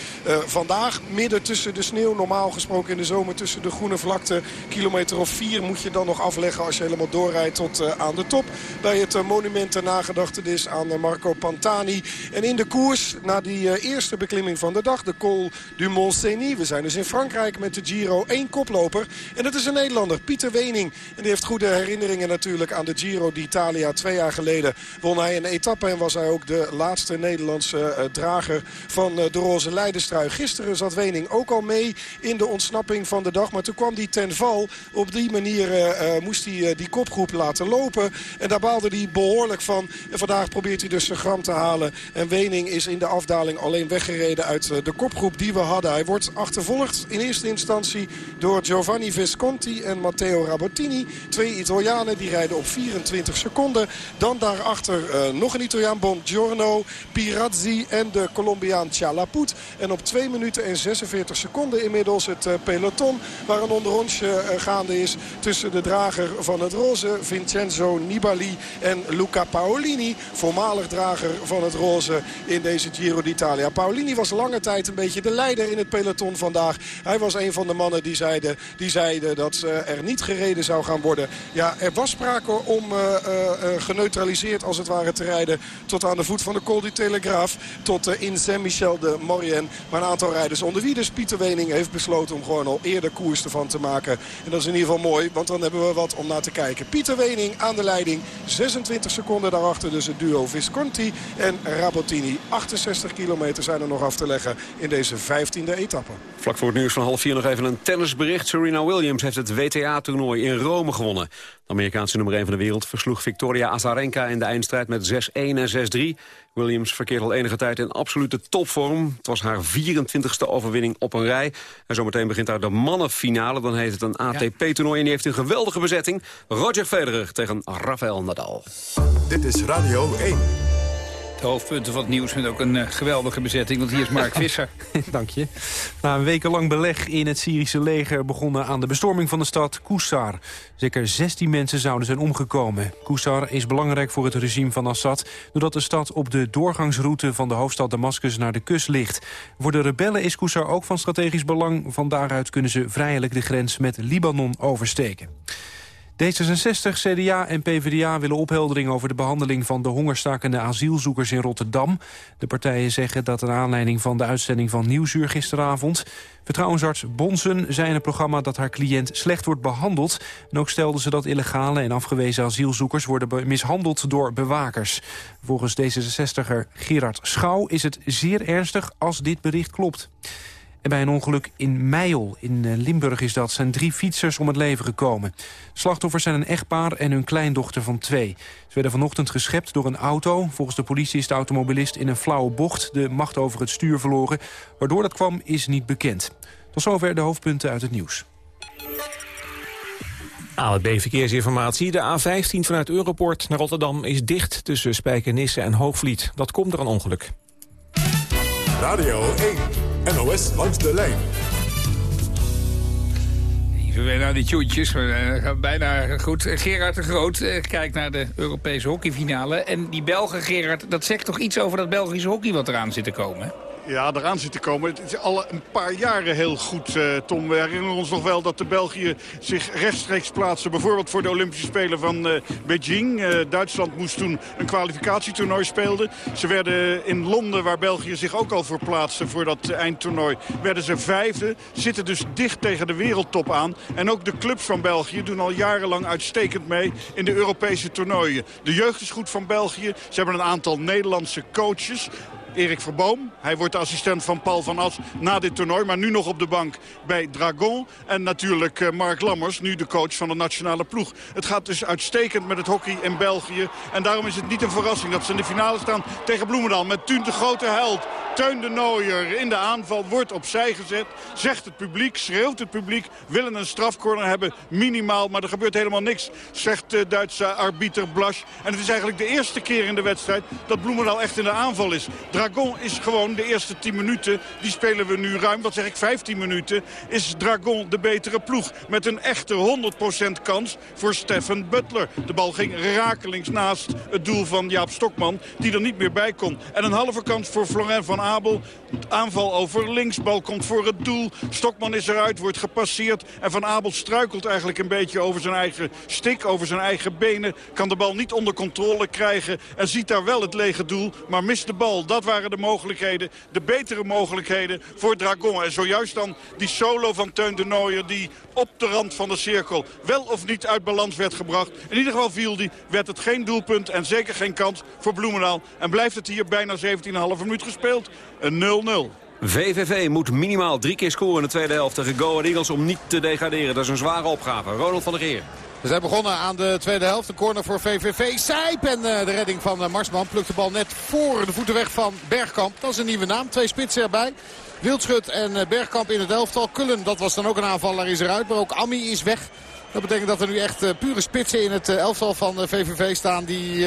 vandaag midden tussen de sneeuw. Normaal gesproken in de zomer tussen de groene vlakte. Kilometer of vier moet je dan nog afleggen als je helemaal doorrijdt tot aan de top. Bij het monument ter nagedachtenis aan Marco Pantani. En in de koers, na die eerste beklimming beklimming van de dag. De Col du Mont-Cenis. We zijn dus in Frankrijk met de Giro. één koploper. En dat is een Nederlander, Pieter Wening. En die heeft goede herinneringen natuurlijk aan de Giro d'Italia. Twee jaar geleden won hij een etappe. En was hij ook de laatste Nederlandse eh, drager van eh, de roze leidenstrui. Gisteren zat Wening ook al mee in de ontsnapping van de dag. Maar toen kwam hij ten val. Op die manier eh, moest hij die kopgroep laten lopen. En daar baalde hij behoorlijk van. En vandaag probeert hij dus zijn gram te halen. En Wening is in de afdaling alleen weggereden uit de kopgroep die we hadden. Hij wordt achtervolgd in eerste instantie door Giovanni Visconti en Matteo Rabottini. Twee Italianen die rijden op 24 seconden. Dan daarachter eh, nog een Italiaan, Bongiorno, Pirazzi en de Colombiaan Chalaput. En op 2 minuten en 46 seconden inmiddels het eh, peloton... waar een onderrondje eh, gaande is tussen de drager van het roze... Vincenzo Nibali en Luca Paolini. Voormalig drager van het roze in deze Giro d'Italia. Paolini was lange tijd een beetje de leider in het peloton vandaag. Hij was een van de mannen die zeiden, die zeiden dat er niet gereden zou gaan worden. Ja, er was sprake om eh, eh, eh, geneutraliseerd als het ware te rijden... tot aan de voet van de Col du Telegraaf, tot in Saint-Michel de Maurienne. Maar een aantal rijders onder wie dus Pieter Wening heeft besloten... om gewoon al eerder koers ervan te maken. En dat is in ieder geval mooi, want dan hebben we wat om naar te kijken. Pieter Wening aan de leiding, 26 seconden daarachter dus het duo Visconti en Rabottini. 68 kilometer zijn er nog af te leggen in deze 15e etappe. Vlak voor het nieuws van half vier nog even een tennisbericht. Serena Williams heeft het WTA-toernooi in Rome gewonnen. De Amerikaanse nummer 1 van de wereld versloeg Victoria Azarenka in de eindstrijd met 6-1 en 6-3. Williams verkeert al enige tijd in absolute topvorm. Het was haar 24e overwinning op een rij. En zometeen begint daar de mannenfinale. Dan heet het een ATP-toernooi en die heeft een geweldige bezetting. Roger Federer tegen Rafael Nadal. Dit is Radio 1. De hoofdpunten van het nieuws met ook een eh, geweldige bezetting. Want hier is Mark (laughs) Visser. Dank je. Na een wekenlang beleg in het Syrische leger begonnen aan de bestorming van de stad Kousar. Zeker 16 mensen zouden zijn omgekomen. Kousar is belangrijk voor het regime van Assad... doordat de stad op de doorgangsroute van de hoofdstad Damascus naar de kust ligt. Voor de rebellen is Kousar ook van strategisch belang. Van daaruit kunnen ze vrijelijk de grens met Libanon oversteken. D66, CDA en PvdA willen opheldering over de behandeling van de hongerstakende asielzoekers in Rotterdam. De partijen zeggen dat een aanleiding van de uitzending van Nieuwsuur gisteravond. Vertrouwensarts Bonsen zei in het programma dat haar cliënt slecht wordt behandeld. En ook stelde ze dat illegale en afgewezen asielzoekers worden mishandeld door bewakers. Volgens D66er Gerard Schouw is het zeer ernstig als dit bericht klopt. En bij een ongeluk in Meijel, in eh, Limburg is dat, zijn drie fietsers om het leven gekomen. Slachtoffers zijn een echtpaar en hun kleindochter van twee. Ze werden vanochtend geschept door een auto. Volgens de politie is de automobilist in een flauwe bocht de macht over het stuur verloren. Waardoor dat kwam is niet bekend. Tot zover de hoofdpunten uit het nieuws. ANWB Verkeersinformatie. De A15 vanuit Europort naar Rotterdam is dicht tussen Spijkenisse en Hoogvliet. Dat komt door een ongeluk. Radio 1. NOS langs de lijn. Even weer naar die tjoentjes. We eh, gaan bijna goed. Gerard de Groot eh, kijkt naar de Europese hockeyfinale. En die Belgen, Gerard, dat zegt toch iets over dat Belgische hockey wat eraan zit te komen? Ja, eraan zit te komen. Het is al een paar jaren heel goed, eh, Tom. We herinneren ons nog wel dat de België zich rechtstreeks plaatste. Bijvoorbeeld voor de Olympische Spelen van eh, Beijing. Eh, Duitsland moest toen een kwalificatietoernooi spelen. Ze werden in Londen, waar België zich ook al voor plaatste voor dat eindtoernooi, werden ze vijfde. Zitten dus dicht tegen de wereldtop aan. En ook de clubs van België doen al jarenlang uitstekend mee in de Europese toernooien. De jeugd is goed van België. Ze hebben een aantal Nederlandse coaches. Erik Verboom. Hij wordt de assistent van Paul van As na dit toernooi. Maar nu nog op de bank bij Dragon. En natuurlijk eh, Mark Lammers, nu de coach van de nationale ploeg. Het gaat dus uitstekend met het hockey in België. En daarom is het niet een verrassing dat ze in de finale staan tegen Bloemendaal. Met Tuun de grote held. Teun de Nooier in de aanval wordt opzij gezet. Zegt het publiek, schreeuwt het publiek. Willen een strafcorner hebben, minimaal. Maar er gebeurt helemaal niks, zegt de Duitse arbiter Blasch. En het is eigenlijk de eerste keer in de wedstrijd dat Bloemendaal echt in de aanval is. Is gewoon de eerste 10 minuten. Die spelen we nu ruim, wat zeg ik, 15 minuten. Is Dragon de betere ploeg. Met een echte 100% kans voor Stefan Butler. De bal ging rakelings naast het doel van Jaap Stokman. Die er niet meer bij kon. En een halve kans voor Florent van Abel. Aanval over links. Bal komt voor het doel. Stokman is eruit, wordt gepasseerd. En Van Abel struikelt eigenlijk een beetje over zijn eigen stik. Over zijn eigen benen. Kan de bal niet onder controle krijgen. En ziet daar wel het lege doel. Maar mist de bal. Dat waren de mogelijkheden, de betere mogelijkheden voor Dragon. En zojuist dan die solo van Teun de Nooier die op de rand van de cirkel wel of niet uit balans werd gebracht. In ieder geval viel die, werd het geen doelpunt en zeker geen kans voor Bloemendaal. En blijft het hier bijna 17,5 minuut gespeeld. Een 0-0. VVV moet minimaal drie keer scoren in de tweede helft tegen Go Ahead Eagles om niet te degraderen. Dat is een zware opgave. Ronald van der Geer. We zijn begonnen aan de tweede helft. Een corner voor VVV. Sijp en eh, de redding van eh, Marsman. Plukt de bal net voor de voeten weg van Bergkamp. Dat is een nieuwe naam. Twee spitsen erbij. Wildschut en eh, Bergkamp in het elftal. Kullen, dat was dan ook een aanvaller, is eruit. Maar ook Ami is weg. Dat betekent dat er nu echt uh, pure spitsen in het uh, elftal van VVV staan. Die,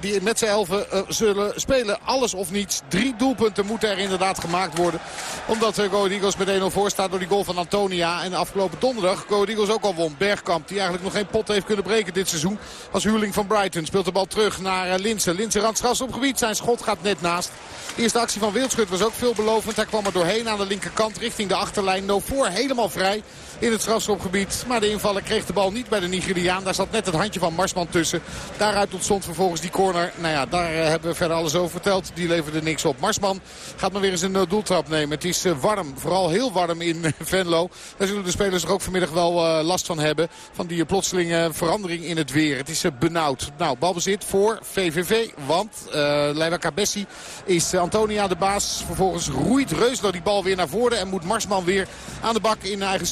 die met z'n elfen zullen spelen. Alles of niets. Drie doelpunten moeten er inderdaad gemaakt worden. Omdat uh, Go Eagles met 1-0 voor staat door die goal van Antonia. En afgelopen donderdag Go Eagles ook al won. Bergkamp die eigenlijk nog geen pot heeft kunnen breken dit seizoen. Als huurling van Brighton speelt de bal terug naar Linsen. Linsen randstras op gebied. Zijn schot gaat net naast. De eerste actie van Wildschut was ook veelbelovend. Hij kwam er doorheen aan de linkerkant richting de achterlijn. No voor helemaal vrij in het strafschopgebied. Maar de invaller kreeg de bal niet bij de Nigeriaan. Daar zat net het handje van Marsman tussen. Daaruit ontstond vervolgens die corner. Nou ja, daar eh, hebben we verder alles over verteld. Die leverde niks op. Marsman gaat maar weer eens een eh, doeltrap nemen. Het is eh, warm. Vooral heel warm in (laughs) Venlo. Daar zullen de spelers er ook vanmiddag wel last van hebben. Van die plotselinge verandering in het weer. Het is benauwd. Nou, balbezit voor VVV. Want uh, Leiva Cabessi is Antonia de baas. Vervolgens roeit Reusler die bal weer naar voren. En moet Marsman weer aan de bak in eigen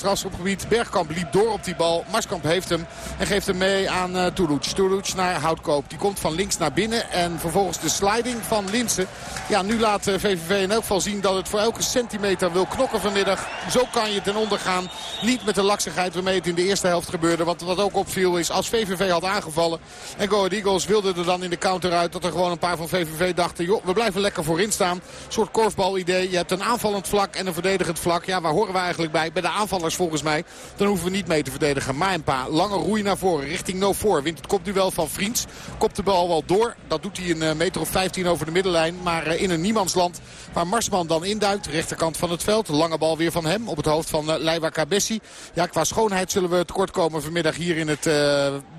Bergkamp liep door op die bal. Marskamp heeft hem en geeft hem mee aan uh, Toulouch. Toulouch naar Houtkoop. Die komt van links naar binnen. En vervolgens de sliding van Linsen. Ja, nu laat VVV in elk geval zien dat het voor elke centimeter wil knokken vanmiddag. Zo kan je ten onder gaan. Niet met de laksigheid waarmee het in de eerste helft gebeurde. Want wat ook opviel is als VVV had aangevallen. En Go Eagles wilde er dan in de counter uit. Dat er gewoon een paar van VVV dachten. Joh, we blijven lekker voorin staan. Een soort korfbal idee. Je hebt een aanvallend vlak en een verdedigend vlak. Ja, waar horen we eigenlijk bij? Bij de aanvallers volgens mij. Dan hoeven we niet mee te verdedigen. Maar een paar lange roei naar voren richting no. Wint het kopduel van Vriends. Kopt de bal wel door. Dat doet hij een meter of 15 over de middenlijn. Maar in een niemandsland waar Marsman dan induikt. Rechterkant van het veld. Lange bal weer van hem op het hoofd van Leiva Cabessi. Ja, qua schoonheid zullen we tekort komen vanmiddag hier in, het,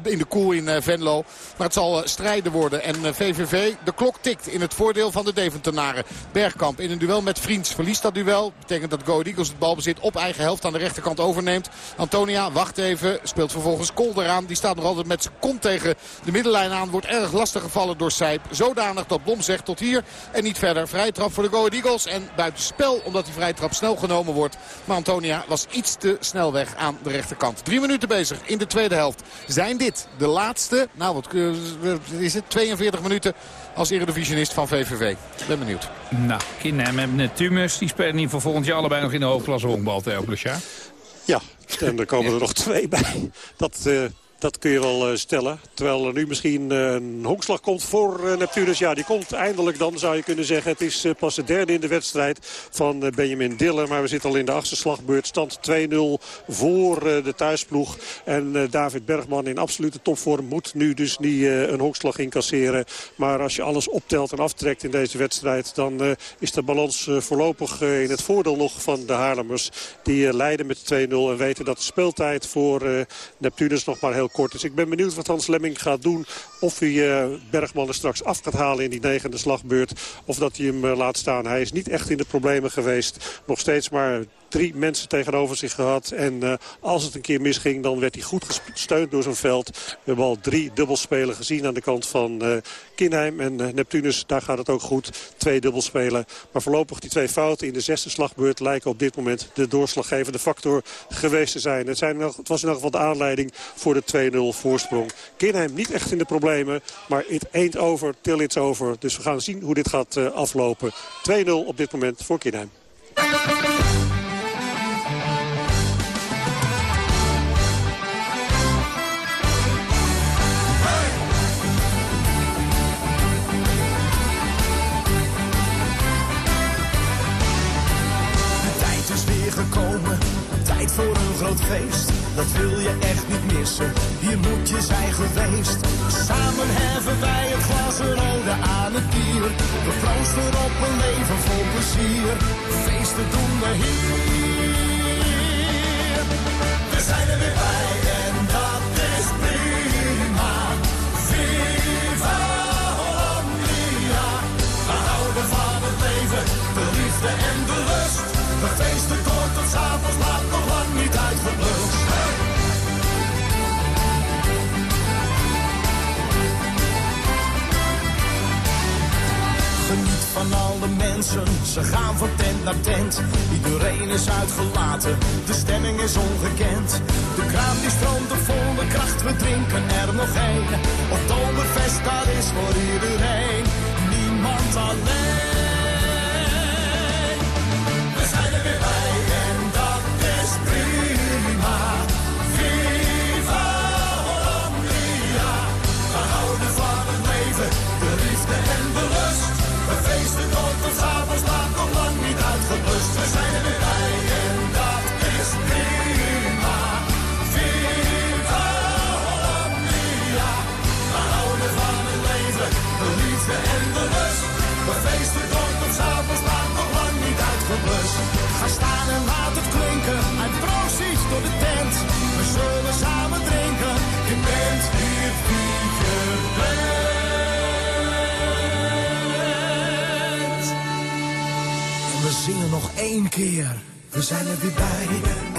in de koel in Venlo. Maar het zal strijden worden. En VVV, de klok tikt in het voordeel van de Deventenaren. Bergkamp in een duel met Vriends verliest dat duel. Betekent dat Go Eagles het balbezit op eigen helft aan de rechterkant overneemt. Antonia wacht even, speelt vervolgens Kolder aan. Die staat nog altijd met zijn kont tegen de middenlijn aan. Wordt erg lastig gevallen door Sijp. Zodanig dat Blom zegt tot hier en niet verder. Vrije trap voor de Go Ahead Eagles. En buiten spel omdat die vrije trap snel genomen wordt. Maar Antonia was iets te snel weg aan de rechterkant. Drie minuten bezig in de tweede helft. Zijn dit de laatste, nou wat is het, 42 minuten als eredivisionist van VVV. Ben benieuwd. Nou, Kinham en Tumus, die spelen in voor volgend jaar allebei nog in de hoofdklasse honkbal, Theo Plusjaar. Ja, en er komen er nog twee bij. Dat... Uh... Dat kun je wel stellen. Terwijl er nu misschien een honkslag komt voor Neptunus. Ja, die komt eindelijk dan, zou je kunnen zeggen. Het is pas de derde in de wedstrijd van Benjamin Diller. Maar we zitten al in de achtste slagbeurt. Stand 2-0 voor de thuisploeg. En David Bergman in absolute topvorm moet nu dus niet een honkslag incasseren. Maar als je alles optelt en aftrekt in deze wedstrijd... dan is de balans voorlopig in het voordeel nog van de Haarlemmers. Die leiden met 2-0 en weten dat de speeltijd voor Neptunus nog maar heel kort. Dus ik ben benieuwd wat Hans Lemming gaat doen. Of hij uh, Bergman er straks af gaat halen in die negende slagbeurt. Of dat hij hem uh, laat staan. Hij is niet echt in de problemen geweest. Nog steeds maar drie mensen tegenover zich gehad. En uh, als het een keer misging, dan werd hij goed gesteund door zo'n veld. We hebben al drie dubbelspelen gezien aan de kant van uh, Kinheim en uh, Neptunus. Daar gaat het ook goed. Twee dubbelspelen. Maar voorlopig die twee fouten in de zesde slagbeurt lijken op dit moment de doorslaggevende factor geweest te zijn. Het, zijn, het was in elk geval de aanleiding voor de 2-0 voorsprong. Kinheim niet echt in de problemen, maar it ain't over till it's over. Dus we gaan zien hoe dit gaat aflopen. 2-0 op dit moment voor Kinheim. Dat wil je echt niet missen. Hier moet je zijn geweest. Samen heffen wij het glas rode aan het bier. We proosten op een leven vol plezier. Feesten doen we hier. We zijn er weer bij mensen, ze gaan van tent naar tent. Iedereen is uitgelaten, de stemming is ongekend. De kraan die stroomt op volle kracht, we drinken er nog één. Oktoberfest, dat is voor iedereen, niemand alleen. Één keer. We zijn er weer bij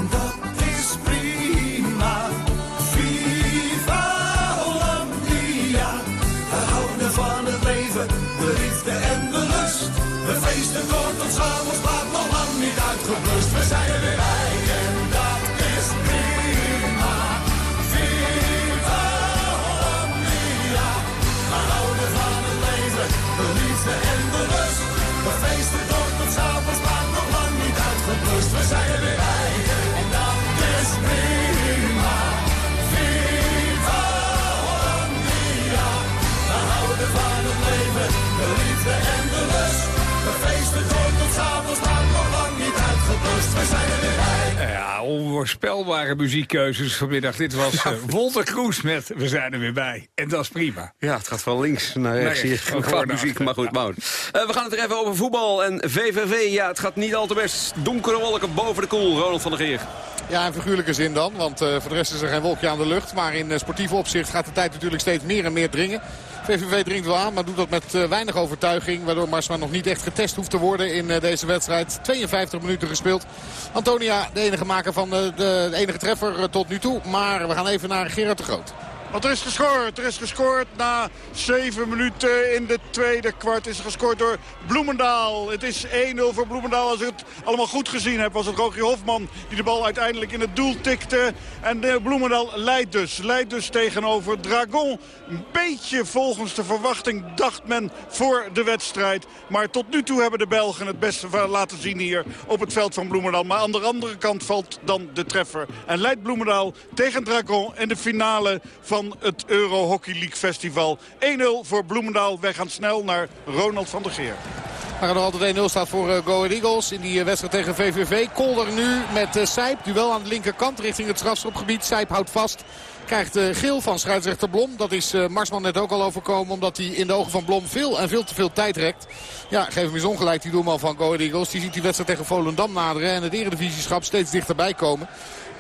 uitgeblust. We Ja, onvoorspelbare muziekkeuzes vanmiddag. Dit was eh, Wolter Kroes met We zijn er weer bij. En dat is prima. Ja, het gaat van links naar rechts Nee, hier qua muziek, maar goed. Eh, we gaan het er even over voetbal en VVV. Ja, het gaat niet al te best. Donkere wolken boven de koel, Ronald van der Geer. Ja, in figuurlijke zin dan. Want eh, voor de rest is er geen wolkje aan de lucht. Maar in eh, sportief opzicht gaat de tijd natuurlijk steeds meer en meer dringen. VVV dringt wel aan, maar doet dat met eh, weinig overtuiging. Waardoor Marsma nog niet echt getest hoeft te worden in eh, deze wedstrijd. 52 minuten gespeeld. Antonia, de enige maker van eh, de, enige treffer eh, tot nu toe. Maar we gaan even naar Gerard de Groot. Want er is gescoord. Er is gescoord na zeven minuten in de tweede kwart. Is gescoord door Bloemendaal. Het is 1-0 voor Bloemendaal. Als ik het allemaal goed gezien heb was het Rogier Hofman die de bal uiteindelijk in het doel tikte. En de Bloemendaal leidt dus. Leidt dus tegenover Dragon. Een beetje volgens de verwachting dacht men voor de wedstrijd. Maar tot nu toe hebben de Belgen het beste laten zien hier op het veld van Bloemendaal. Maar aan de andere kant valt dan de treffer. En leidt Bloemendaal tegen Dragon in de finale van het Euro Hockey League Festival. 1-0 voor Bloemendaal. Wij gaan snel naar Ronald van der Geer. Waar er nog altijd 1-0 staat voor eh, Go Ahead Eagles in die eh, wedstrijd tegen VVV. Kolder nu met eh, Sijp. Duel aan de linkerkant richting het strafschopgebied. Sijp houdt vast. Krijgt geel van scheidsrechter Blom. Dat is Marsman net ook al overkomen. Omdat hij in de ogen van Blom veel en veel te veel tijd rekt. Ja, geef hem eens ongelijk die doelman van Go Eagles. Die ziet die wedstrijd tegen Volendam naderen. En het eredivisieschap steeds dichterbij komen.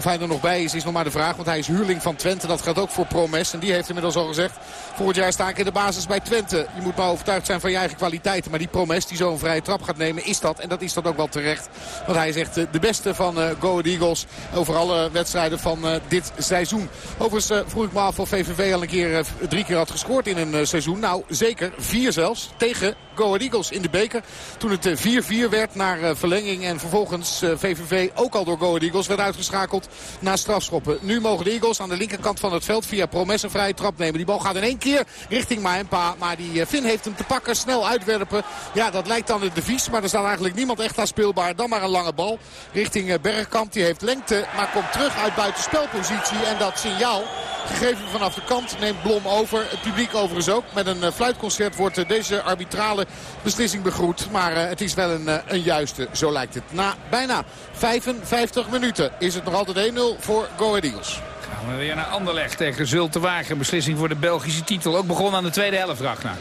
Of hij er nog bij is, is nog maar de vraag. Want hij is huurling van Twente. Dat gaat ook voor Promes. En die heeft inmiddels al gezegd. Volgend jaar sta ik in de basis bij Twente. Je moet maar overtuigd zijn van je eigen kwaliteiten. Maar die Promes die zo'n vrije trap gaat nemen is dat. En dat is dat ook wel terecht. Want hij is echt de beste van eh, Go Eagles. Over alle wedstrijden van eh, dit seizoen. Overigens eh, vroeg ik me af of VVV al een keer drie keer had gescoord in een seizoen. Nou zeker. Vier zelfs. Tegen Go Eagles in de beker. Toen het eh, 4-4 werd naar eh, verlenging. En vervolgens eh, VVV ook al door Go Ahead Eagles werd uitgeschakeld na strafschoppen. Nu mogen de Eagles aan de linkerkant van het veld via Promes een vrije trap nemen. Die bal gaat in één keer richting Maempa. Maar die eh, Finn heeft hem te pakken. Snel uitwerpen. Ja, dat lijkt dan het devies. Maar er staat eigenlijk niemand echt aan speelbaar. Dan maar een lange bal richting eh, Bergkamp. Die heeft lengte, maar komt terug uit buitenspelpositie. En dat signaal, gegeven vanaf de kant, neemt Blom over. Het publiek overigens ook. Met een eh, fluitconcert wordt eh, deze arbitrale beslissing begroet. Maar eh, het is wel een, een juiste, zo lijkt het. Na bijna 55 minuten is het nog altijd 1-0 voor Go Ahead Eagles. Gaan we weer naar Anderlecht tegen Zulte Wagen. Beslissing voor de Belgische titel. Ook begonnen aan de tweede helft, Ragnar.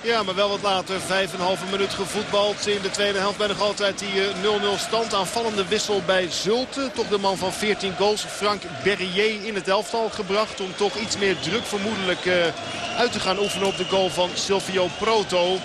Ja, maar wel wat later. Vijf en een halve minuut gevoetbald. In de tweede helft bij nog altijd die eh, 0-0 stand. Aanvallende wissel bij Zulte. Toch de man van 14 goals. Frank Berrier in het elftal gebracht. Om toch iets meer druk vermoedelijk eh, uit te gaan oefenen op de goal van Silvio Proto.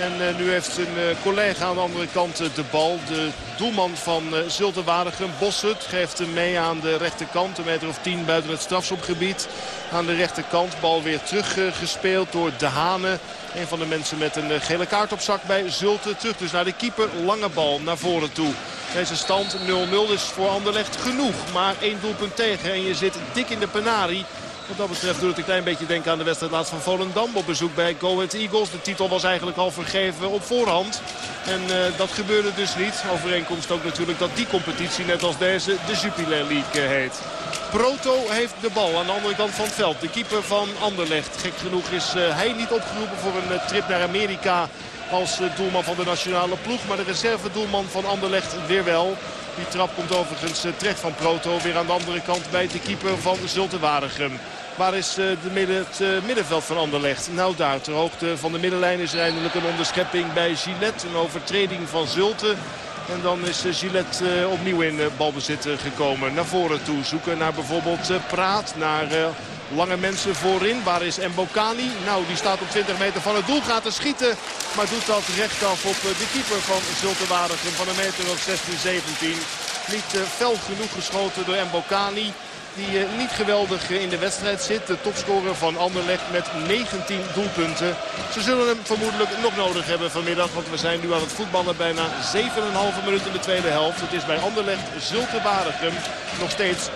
En eh, nu heeft een eh, collega aan de andere kant eh, de bal. De doelman van Zulte Waregem, Bossut, geeft hem mee aan de rechterkant. Een meter of tien buiten het strafschopgebied. Aan de rechterkant bal weer teruggespeeld door De Hane. Een van de mensen met een gele kaart op zak bij Zulte. Terug dus naar de keeper. Lange bal naar voren toe. Deze stand 0-0 is voor Anderlecht genoeg. Maar één doelpunt tegen en je zit dik in de penarie. Wat dat betreft doet het een klein beetje denken aan de wedstrijd laatst van Volendam op bezoek bij Go Ahead Eagles. De titel was eigenlijk al vergeven op voorhand. En uh, dat gebeurde dus niet. Overeenkomst ook natuurlijk dat die competitie net als deze de Jupiler League heet. Proto heeft de bal aan de andere kant van het veld. De keeper van Anderlecht. Gek genoeg is uh, hij niet opgeroepen voor een uh, trip naar Amerika als doelman van de nationale ploeg. Maar de reservedoelman van Anderlecht weer wel. Die trap komt overigens terecht van Proto. Weer aan de andere kant bij de keeper van Zulte Waregem. Waar is de midden, het middenveld van Anderlecht? Nou daar, ter hoogte van de middenlijn is er eindelijk een onderschepping bij Gillette. Een overtreding van Zulte. En dan is Gillette opnieuw in balbezit gekomen. Naar voren toe zoeken naar bijvoorbeeld Praat. Naar lange mensen voorin. Waar is Mbokani? Nou, die staat op 20 meter van het doel. Gaat er schieten. Maar doet dat rechtaf op de keeper van Zulte Waregem. Van een meter of 16, 17. Niet fel genoeg geschoten door Mbokani die uh, niet geweldig in de wedstrijd zit. De topscorer van Anderlecht met 19 doelpunten. Ze zullen hem vermoedelijk nog nodig hebben vanmiddag. Want we zijn nu aan het voetballen bijna 7,5 minuten in de tweede helft. Het is bij Anderlecht Zulte Waregem nog steeds 0-0.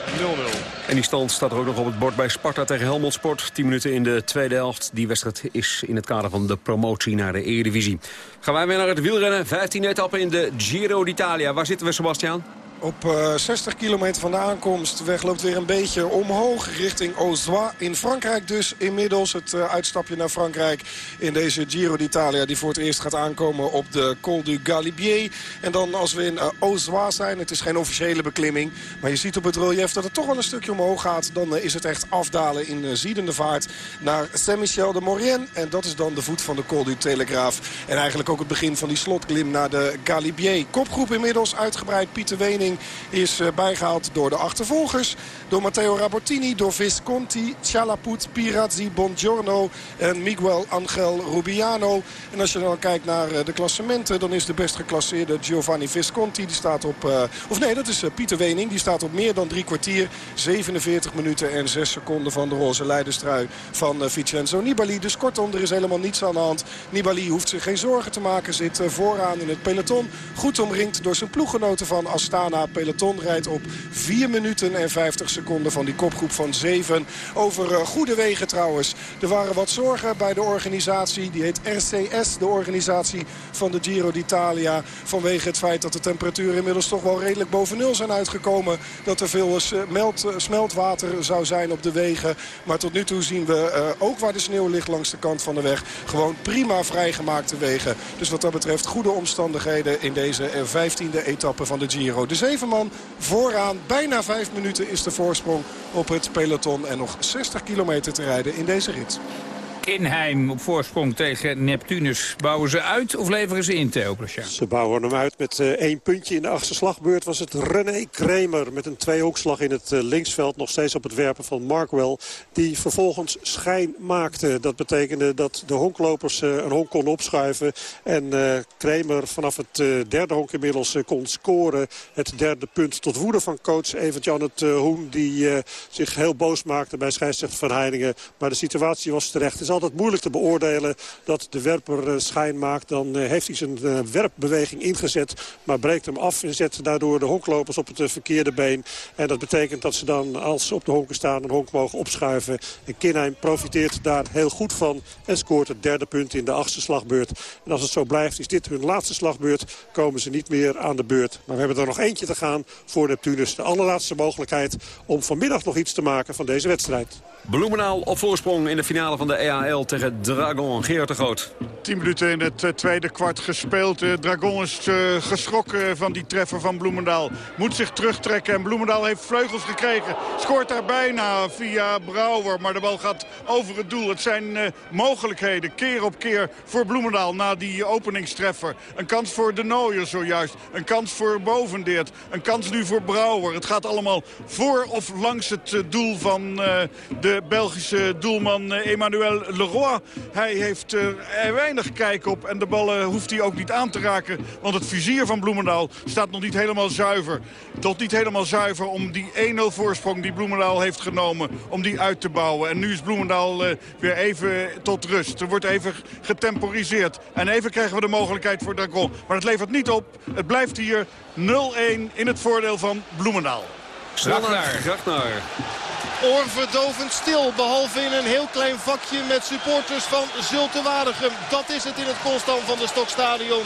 En die stand staat er ook nog op het bord bij Sparta tegen Helmond Sport. 10 minuten in de tweede helft. Die wedstrijd is in het kader van de promotie naar de Eredivisie. Gaan wij weer naar het wielrennen. 15 etappen in de Giro d'Italia. Waar zitten we, Sebastian? Op uh, 60 kilometer van de aankomst. Weg loopt weer een beetje omhoog richting Auzois. In Frankrijk dus inmiddels het uh, uitstapje naar Frankrijk in deze Giro d'Italia. Die voor het eerst gaat aankomen op de Col du Galibier. En dan als we in uh, zijn, het is geen officiële beklimming. Maar je ziet op het relief dat het toch wel een stukje omhoog gaat. Dan is het echt afdalen in ziedende vaart naar Saint-Michel de Maurienne. En dat is dan de voet van de Col du Telegraaf. En eigenlijk ook het begin van die slotklim naar de Galibier. Kopgroep inmiddels uitgebreid. Pieter Wening is bijgehaald door de achtervolgers. Door Matteo Rabottini, door Visconti, Chalaput, Pirazzi, Bongiorno en Miguel Angel Rubiano. En als je dan kijkt naar de klassementen, dan is de best geclasseerde Giovanni Visconti. Die staat op, uh, of nee, dat is Pieter Wening. Die staat op meer dan drie kwartier, 47 minuten en 6 seconden van de roze leiderstrui van Vincenzo Nibali. Dus kortom, er is helemaal niets aan de hand. Nibali hoeft zich geen zorgen te maken, zit vooraan in het peloton. Goed omringd door zijn ploeggenoten van Astana. Peloton rijdt op 4 minuten en 50 seconden van die kopgroep van 7. Over uh, goede wegen trouwens. Er waren wat zorgen bij de organisatie. Die heet RCS, de organisatie van de Giro d'Italia. Vanwege het feit dat de temperaturen inmiddels toch wel redelijk boven nul zijn uitgekomen. Dat er veel smelt, smeltwater zou zijn op de wegen. Maar tot nu toe zien we ook waar de sneeuw ligt langs de kant van de weg. Gewoon prima vrijgemaakte wegen. Dus wat dat betreft goede omstandigheden in deze 15e etappe van de Giro. De zevenman vooraan, bijna vijf minuten is de voorsprong op het peloton. En nog 60 kilometer te rijden in deze rit. Inheim op voorsprong tegen Neptunus. Bouwen ze uit of leveren ze in, Theo Ze bouwen hem uit met uh, één puntje. In de achtste slagbeurt was het René Kremer met een tweehoekslag in het uh, linksveld. Nog steeds op het werpen van Markwell. Die vervolgens schijn maakte. Dat betekende dat de honklopers uh, een honk konden opschuiven. En Kremer vanaf het derde honk inmiddels kon scoren. Het derde punt tot woede van coach Evert-Jan het Hoen. Die zich heel boos maakte bij scheidsrechter Van Heiningen. Maar de situatie was terecht. Is altijd moeilijk te beoordelen dat de werper schijn maakt. Dan heeft hij zijn werpbeweging ingezet, maar breekt hem af en zet daardoor de honklopers op het verkeerde been. En dat betekent dat ze dan, als ze op de honken staan, een honk mogen opschuiven. En Kinheim profiteert daar heel goed van en scoort het derde punt in de achtste slagbeurt. En als het zo blijft, is dit hun laatste slagbeurt, komen ze niet meer aan de beurt. Maar we hebben er nog eentje te gaan voor Neptunus. De allerlaatste mogelijkheid om vanmiddag nog iets te maken van deze wedstrijd. Bloemendaal op voorsprong in de finale van de EAL tegen Dragon. Gerard de Groot. 10 minuten in het uh, tweede kwart gespeeld. Uh, Dragon is uh, geschrokken van die treffer van Bloemendaal. Moet zich terugtrekken en Bloemendaal heeft vleugels gekregen. Scoort daar bijna via Brouwer, maar de bal gaat over het doel. Het zijn mogelijkheden keer op keer voor Bloemendaal na die openingstreffer. Een kans voor De Nooier zojuist. Een kans voor Bovendeert. Een kans nu voor Brouwer. Het gaat allemaal voor of langs het doel van de Belgische doelman Emmanuel Leroy. Hij heeft er weinig kijk op en de ballen hoeft hij ook niet aan te raken. Want het vizier van Bloemendaal staat nog niet helemaal zuiver. Tot niet helemaal zuiver om die 1-0 voorsprong die Bloemendaal heeft genomen... om die uit te bouwen. En nu is Bloemendaal weer even tot rust. Er wordt even getemporiseerd. En even krijgen we de mogelijkheid voor Dragon. Maar het levert niet op. Het blijft hier 0-1 in het voordeel van Bloemendaal. Ragnar. Ragnar. Oorverdovend stil, behalve in een heel klein vakje met supporters van Zulte. Dat is het in het Constant van de Stokstadion.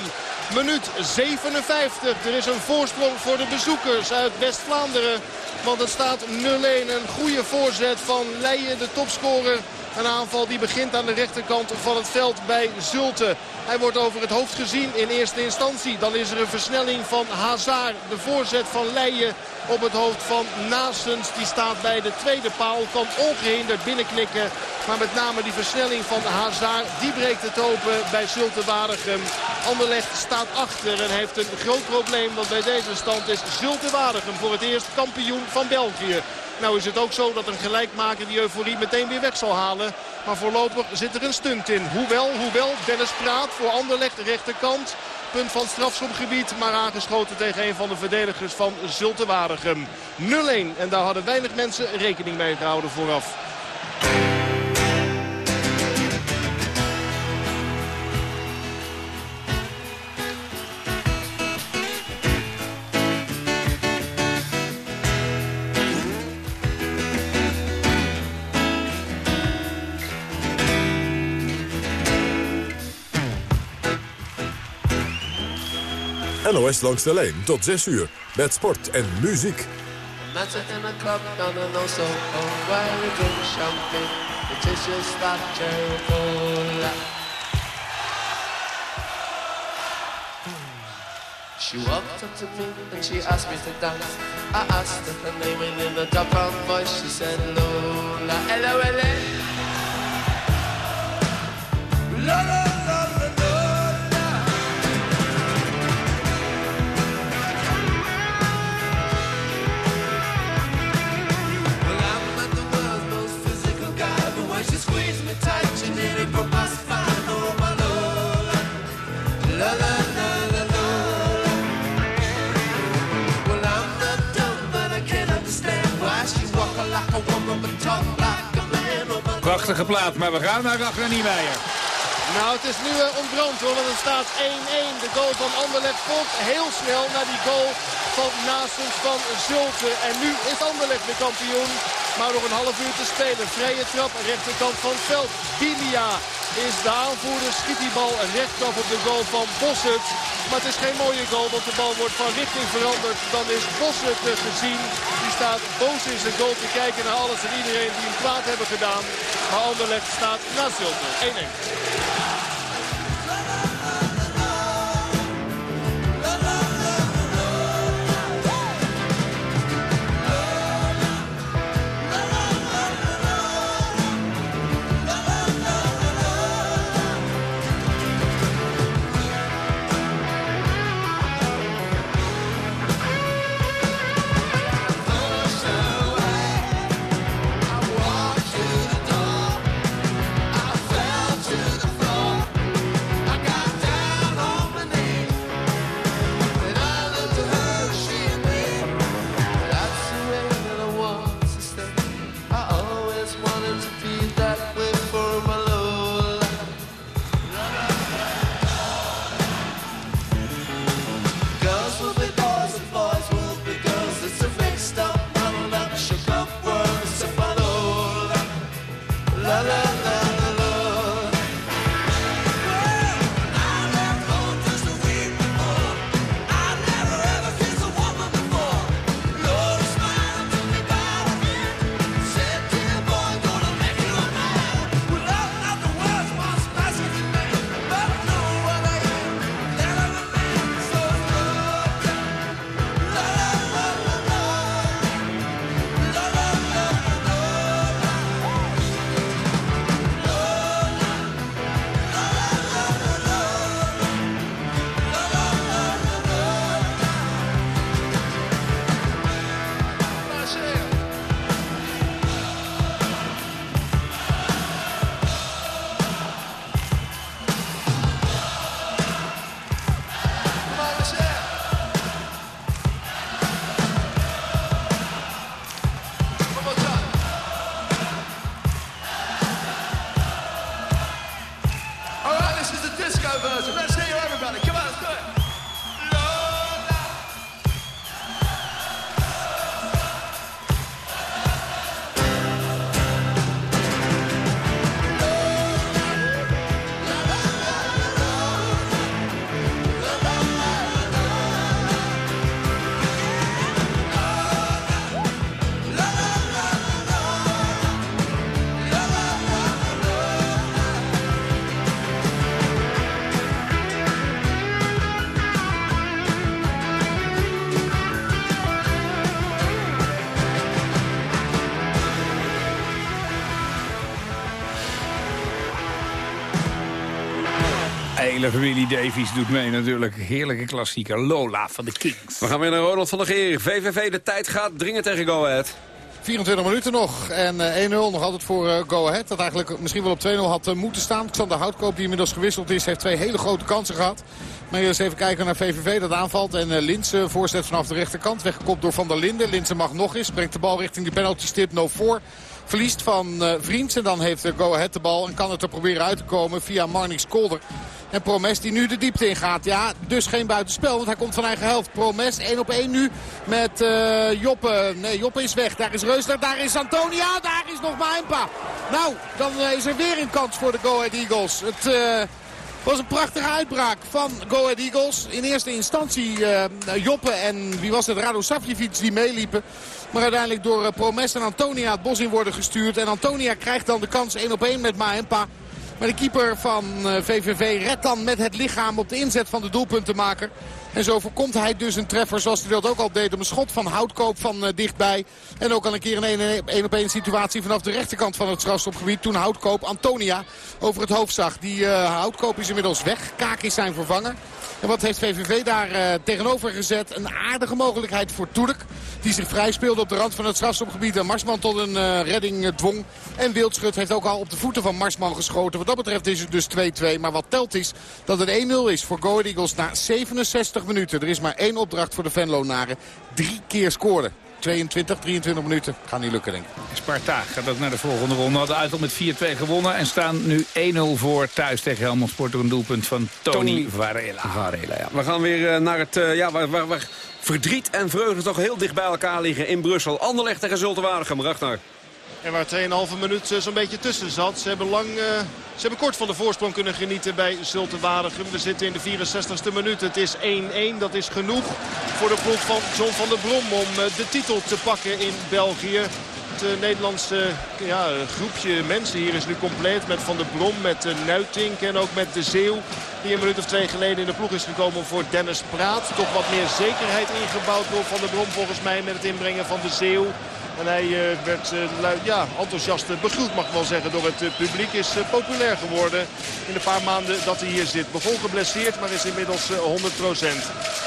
Minuut 57. Er is een voorsprong voor de bezoekers uit West-Vlaanderen. Want het staat 0-1. Een goede voorzet van Leijen, de topscorer. Een aanval die begint aan de rechterkant van het veld bij Zulte. Hij wordt over het hoofd gezien in eerste instantie. Dan is er een versnelling van Hazard. De voorzet van Leijen op het hoofd van Nasens. Die staat bij de tweede paal. Kan ongehinderd binnenknikken. Maar met name die versnelling van Hazard. Die breekt het open bij Zulte Waregem. Anderlecht staat achter en heeft een groot probleem. Want bij deze stand is Zulte Waregem voor het eerst kampioen van België. Nou is het ook zo dat een gelijkmaker die euforie meteen weer weg zal halen. Maar voorlopig zit er een stunt in. Hoewel, hoewel, Dennis Praat voor Anderlecht de rechterkant. Punt van strafschopgebied, maar aangeschoten tegen een van de verdedigers van Zulte Waregem. 0-1 en daar hadden weinig mensen rekening mee gehouden vooraf. NOS langs de lijn tot 6 uur. Met sport en muziek. Oh. She walked up to me and she asked me to dance. I asked her her name and in a dark brown voice she said. Lola, Lola, Maar we gaan naar Ragnar Niemeyer. Nou, het is nu uh, ontbrand hoor, want het staat 1-1. De goal van Anderlecht volgt heel snel naar die goal van Naastens van Zulte. En nu is Anderlecht de kampioen. Maar nog een half uur te spelen. Vrije trap, rechterkant van het veld. Bilia is de aanvoerder, schiet die bal en rechttrap op de goal van Bossert. Maar het is geen mooie goal, want de bal wordt van richting veranderd. Dan is Bossert gezien. Die staat boos in zijn goal te kijken naar alles en iedereen die hem kwaad hebben gedaan. Maar staat na Zulte. 1-1. Hele familie Davies doet mee natuurlijk. Heerlijke klassieker. Lola van de Kings. We gaan weer naar Ronald van der Geer. VVV, de tijd gaat dringen tegen Go Ahead. 24 minuten nog en eh, 1-0 nog altijd voor eh, Go Ahead. Dat eigenlijk misschien wel op 2-0 had eh, moeten staan. Xander Houtkoop die inmiddels gewisseld is heeft twee hele grote kansen gehad. Maar eerst even kijken naar VVV dat aanvalt. En Linsen voorzet vanaf de rechterkant. Weggekopt door Van der Linden. Linsen mag nog eens. Brengt de bal richting de penalty stip. No voor. Verliest van uh, Vriends. En dan heeft Go Ahead de bal. En kan het er proberen uit te komen via Marnix Kolder. En Promes die nu de diepte ingaat. Ja, dus geen buitenspel. Want hij komt van eigen helft. Promes 1 op 1 nu met uh, Joppe. Nee, Joppe is weg. Daar is Reusler. Daar is Antonia. Daar is nog Maimpa. Nou, dan is er weer een kans voor de Go Ahead Eagles. Het... Was een prachtige uitbraak van Go Ahead Eagles. In eerste instantie uh, Joppe en wie was het, Rado Savjevic die meeliepen. Maar uiteindelijk door uh, Promes en Antonia het bos in worden gestuurd. En Antonia krijgt dan de kans 1 op 1 met Maempa. Maar de keeper van VVV redt dan met het lichaam op de inzet van de doelpuntenmaker. En zo voorkomt hij dus een treffer zoals hij dat ook al deed. Om een schot van Houtkoop van uh, dichtbij. En ook al een keer een 1 op 1 situatie vanaf de rechterkant van het strafstopgebied. Toen Houtkoop Antonia over het hoofd zag. Die uh, Houtkoop is inmiddels weg. Kaak is zijn vervanger. En wat heeft VVV daar uh, tegenover gezet? Een aardige mogelijkheid voor Toedek. Die zich vrij speelde op de rand van het strafstopgebied. En Marsman tot een redding dwong. En Wildschut heeft ook al op de voeten van Marsman geschoten. Wat dat betreft is het dus 2-2. Maar wat telt is dat het 1-0 is voor Go Eagles na 67 minuten. Er is maar één opdracht voor de Venlonaren. Drie keer scoren. 22, 23 minuten. Gaat niet lukken, denk ik. Sparta gaat ook naar de volgende ronde. Hadden uit met 4-2 gewonnen. En staan nu 1-0 voor thuis tegen Helmond Sport door een doelpunt van Tony, Tony Varela. Varela ja. We gaan weer uh, naar het... Uh, ja, waar, waar, waar verdriet en vreugde toch heel dicht bij elkaar liggen in Brussel. Anderlecht tegen Zulte Waregem. Ragnar. En waar 2,5 minuut zo'n beetje tussen zat. Ze hebben, lang, uh, ze hebben kort van de voorsprong kunnen genieten bij Zulte. We zitten in de 64ste minuut. Het is 1-1. Dat is genoeg voor de ploeg van John van der Brom om uh, de titel te pakken in België. Het Nederlandse ja, groepje mensen hier is nu compleet. Met Van der Brom, met Nuitink en ook met De Zeeuw. Die een minuut of twee geleden in de ploeg is gekomen voor Dennis Praat. Toch wat meer zekerheid ingebouwd door Van der Brom volgens mij met het inbrengen van De Zeeuw. En hij uh, werd uh, ja, enthousiast begroet, mag ik wel zeggen, door het publiek. Is populair geworden in de paar maanden dat hij hier zit. Begon geblesseerd, maar is inmiddels 100%.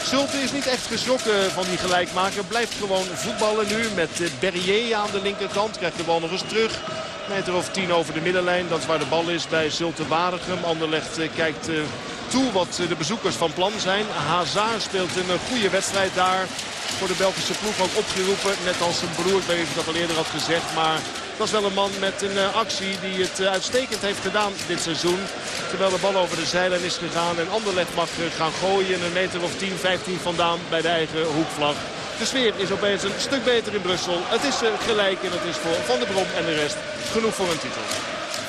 Zulte is niet echt geschrokken van die gelijkmaker. Blijft gewoon voetballen nu met Berrier aan de linkerkant. Krijgt de bal nog eens terug. Meter of tien over de middenlijn. Dat is waar de bal is bij Zulte Waregem. Anderlecht kijkt toe wat de bezoekers van plan zijn. Hazard speelt een goede wedstrijd daar voor de Belgische ploeg ook opgeroepen. Net als zijn broer, ik weet niet of ik dat al eerder had gezegd. Maar het was wel een man met een uh, actie die het uh, uitstekend heeft gedaan dit seizoen. Terwijl de bal over de zeilen is gegaan en Anderlecht mag uh, gaan gooien. Een meter of 10, 15 vandaan bij de eigen hoekvlag. De sfeer is opeens een stuk beter in Brussel. Het is gelijk en het is voor Van der Brom en de rest genoeg voor een titel.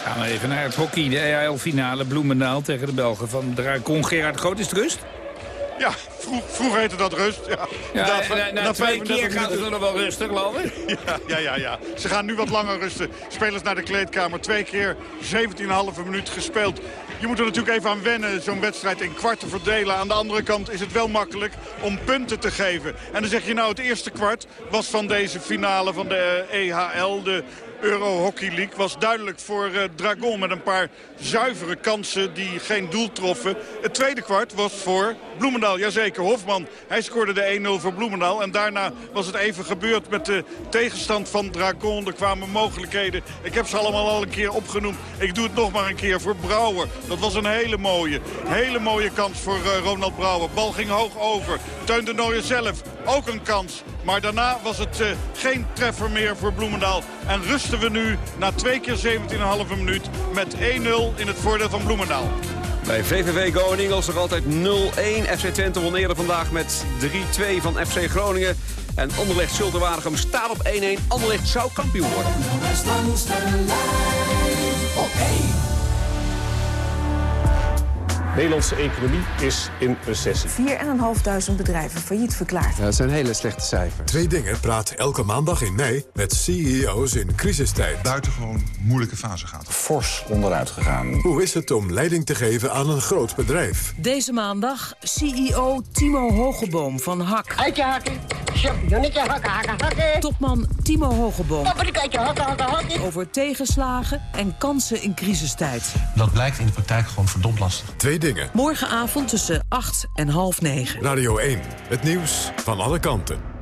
Gaan we even naar het hockey. De EAL-finale Bloemendaal tegen de Belgen van Dracon. Gerard Groot, is het rust? Ja, vroeg, vroeg heette dat rust. Ja, ja na, na, na twee keer gaat het nog wel rustig, geloof ik. Ja, ja, ja, ja. Ze gaan nu wat langer rusten. Spelers naar de kleedkamer. Twee keer 17,5 minuut gespeeld. Je moet er natuurlijk even aan wennen, zo'n wedstrijd in kwart te verdelen. Aan de andere kant is het wel makkelijk om punten te geven. En dan zeg je nou, het eerste kwart was van deze finale van de EHL, de Euro Hockey League was duidelijk voor uh, Dragon met een paar zuivere kansen die geen doel troffen. Het tweede kwart was voor Bloemendaal, jazeker, Hofman. Hij scoorde de 1-0 voor Bloemendaal en daarna was het even gebeurd met de tegenstand van Dragon. Er kwamen mogelijkheden. Ik heb ze allemaal al een keer opgenoemd. Ik doe het nog maar een keer voor Brouwer. Dat was een hele mooie, hele mooie kans voor uh, Ronald Brouwer. Bal ging hoog over. Teun de Nooijer zelf, ook een kans. Maar daarna was het uh, geen treffer meer voor Bloemendaal. En rusten we nu na twee keer 17,5 minuut met 1-0 in het voordeel van Bloemendaal. Bij VVV Go Ingels nog altijd 0-1. FC Twente won eerder vandaag met 3-2 van FC Groningen. En Anderlecht Zulte Waregem staat op 1-1. Anderlecht zou kampioen worden. op 1. Nederlandse economie is in recessie. 4.500 bedrijven failliet verklaard. Ja, dat zijn hele slechte cijfers. Twee dingen praat elke maandag in mei met CEO's in crisistijd. Buitengewoon moeilijke fase gaat. Fors onderuit gegaan. Hoe is het om leiding te geven aan een groot bedrijf? Deze maandag CEO Timo Hogeboom van Hak. Eitje hakken, Champignonnetje hakken, hakken, hakken. Topman Timo Hogeboom. Paprikaatje hakken, hakken, hakken. Over tegenslagen en kansen in crisistijd. Dat blijkt in de praktijk gewoon verdomd lastig. Twee dingen. Morgenavond tussen 8 en half 9. Radio 1. Het nieuws van alle kanten.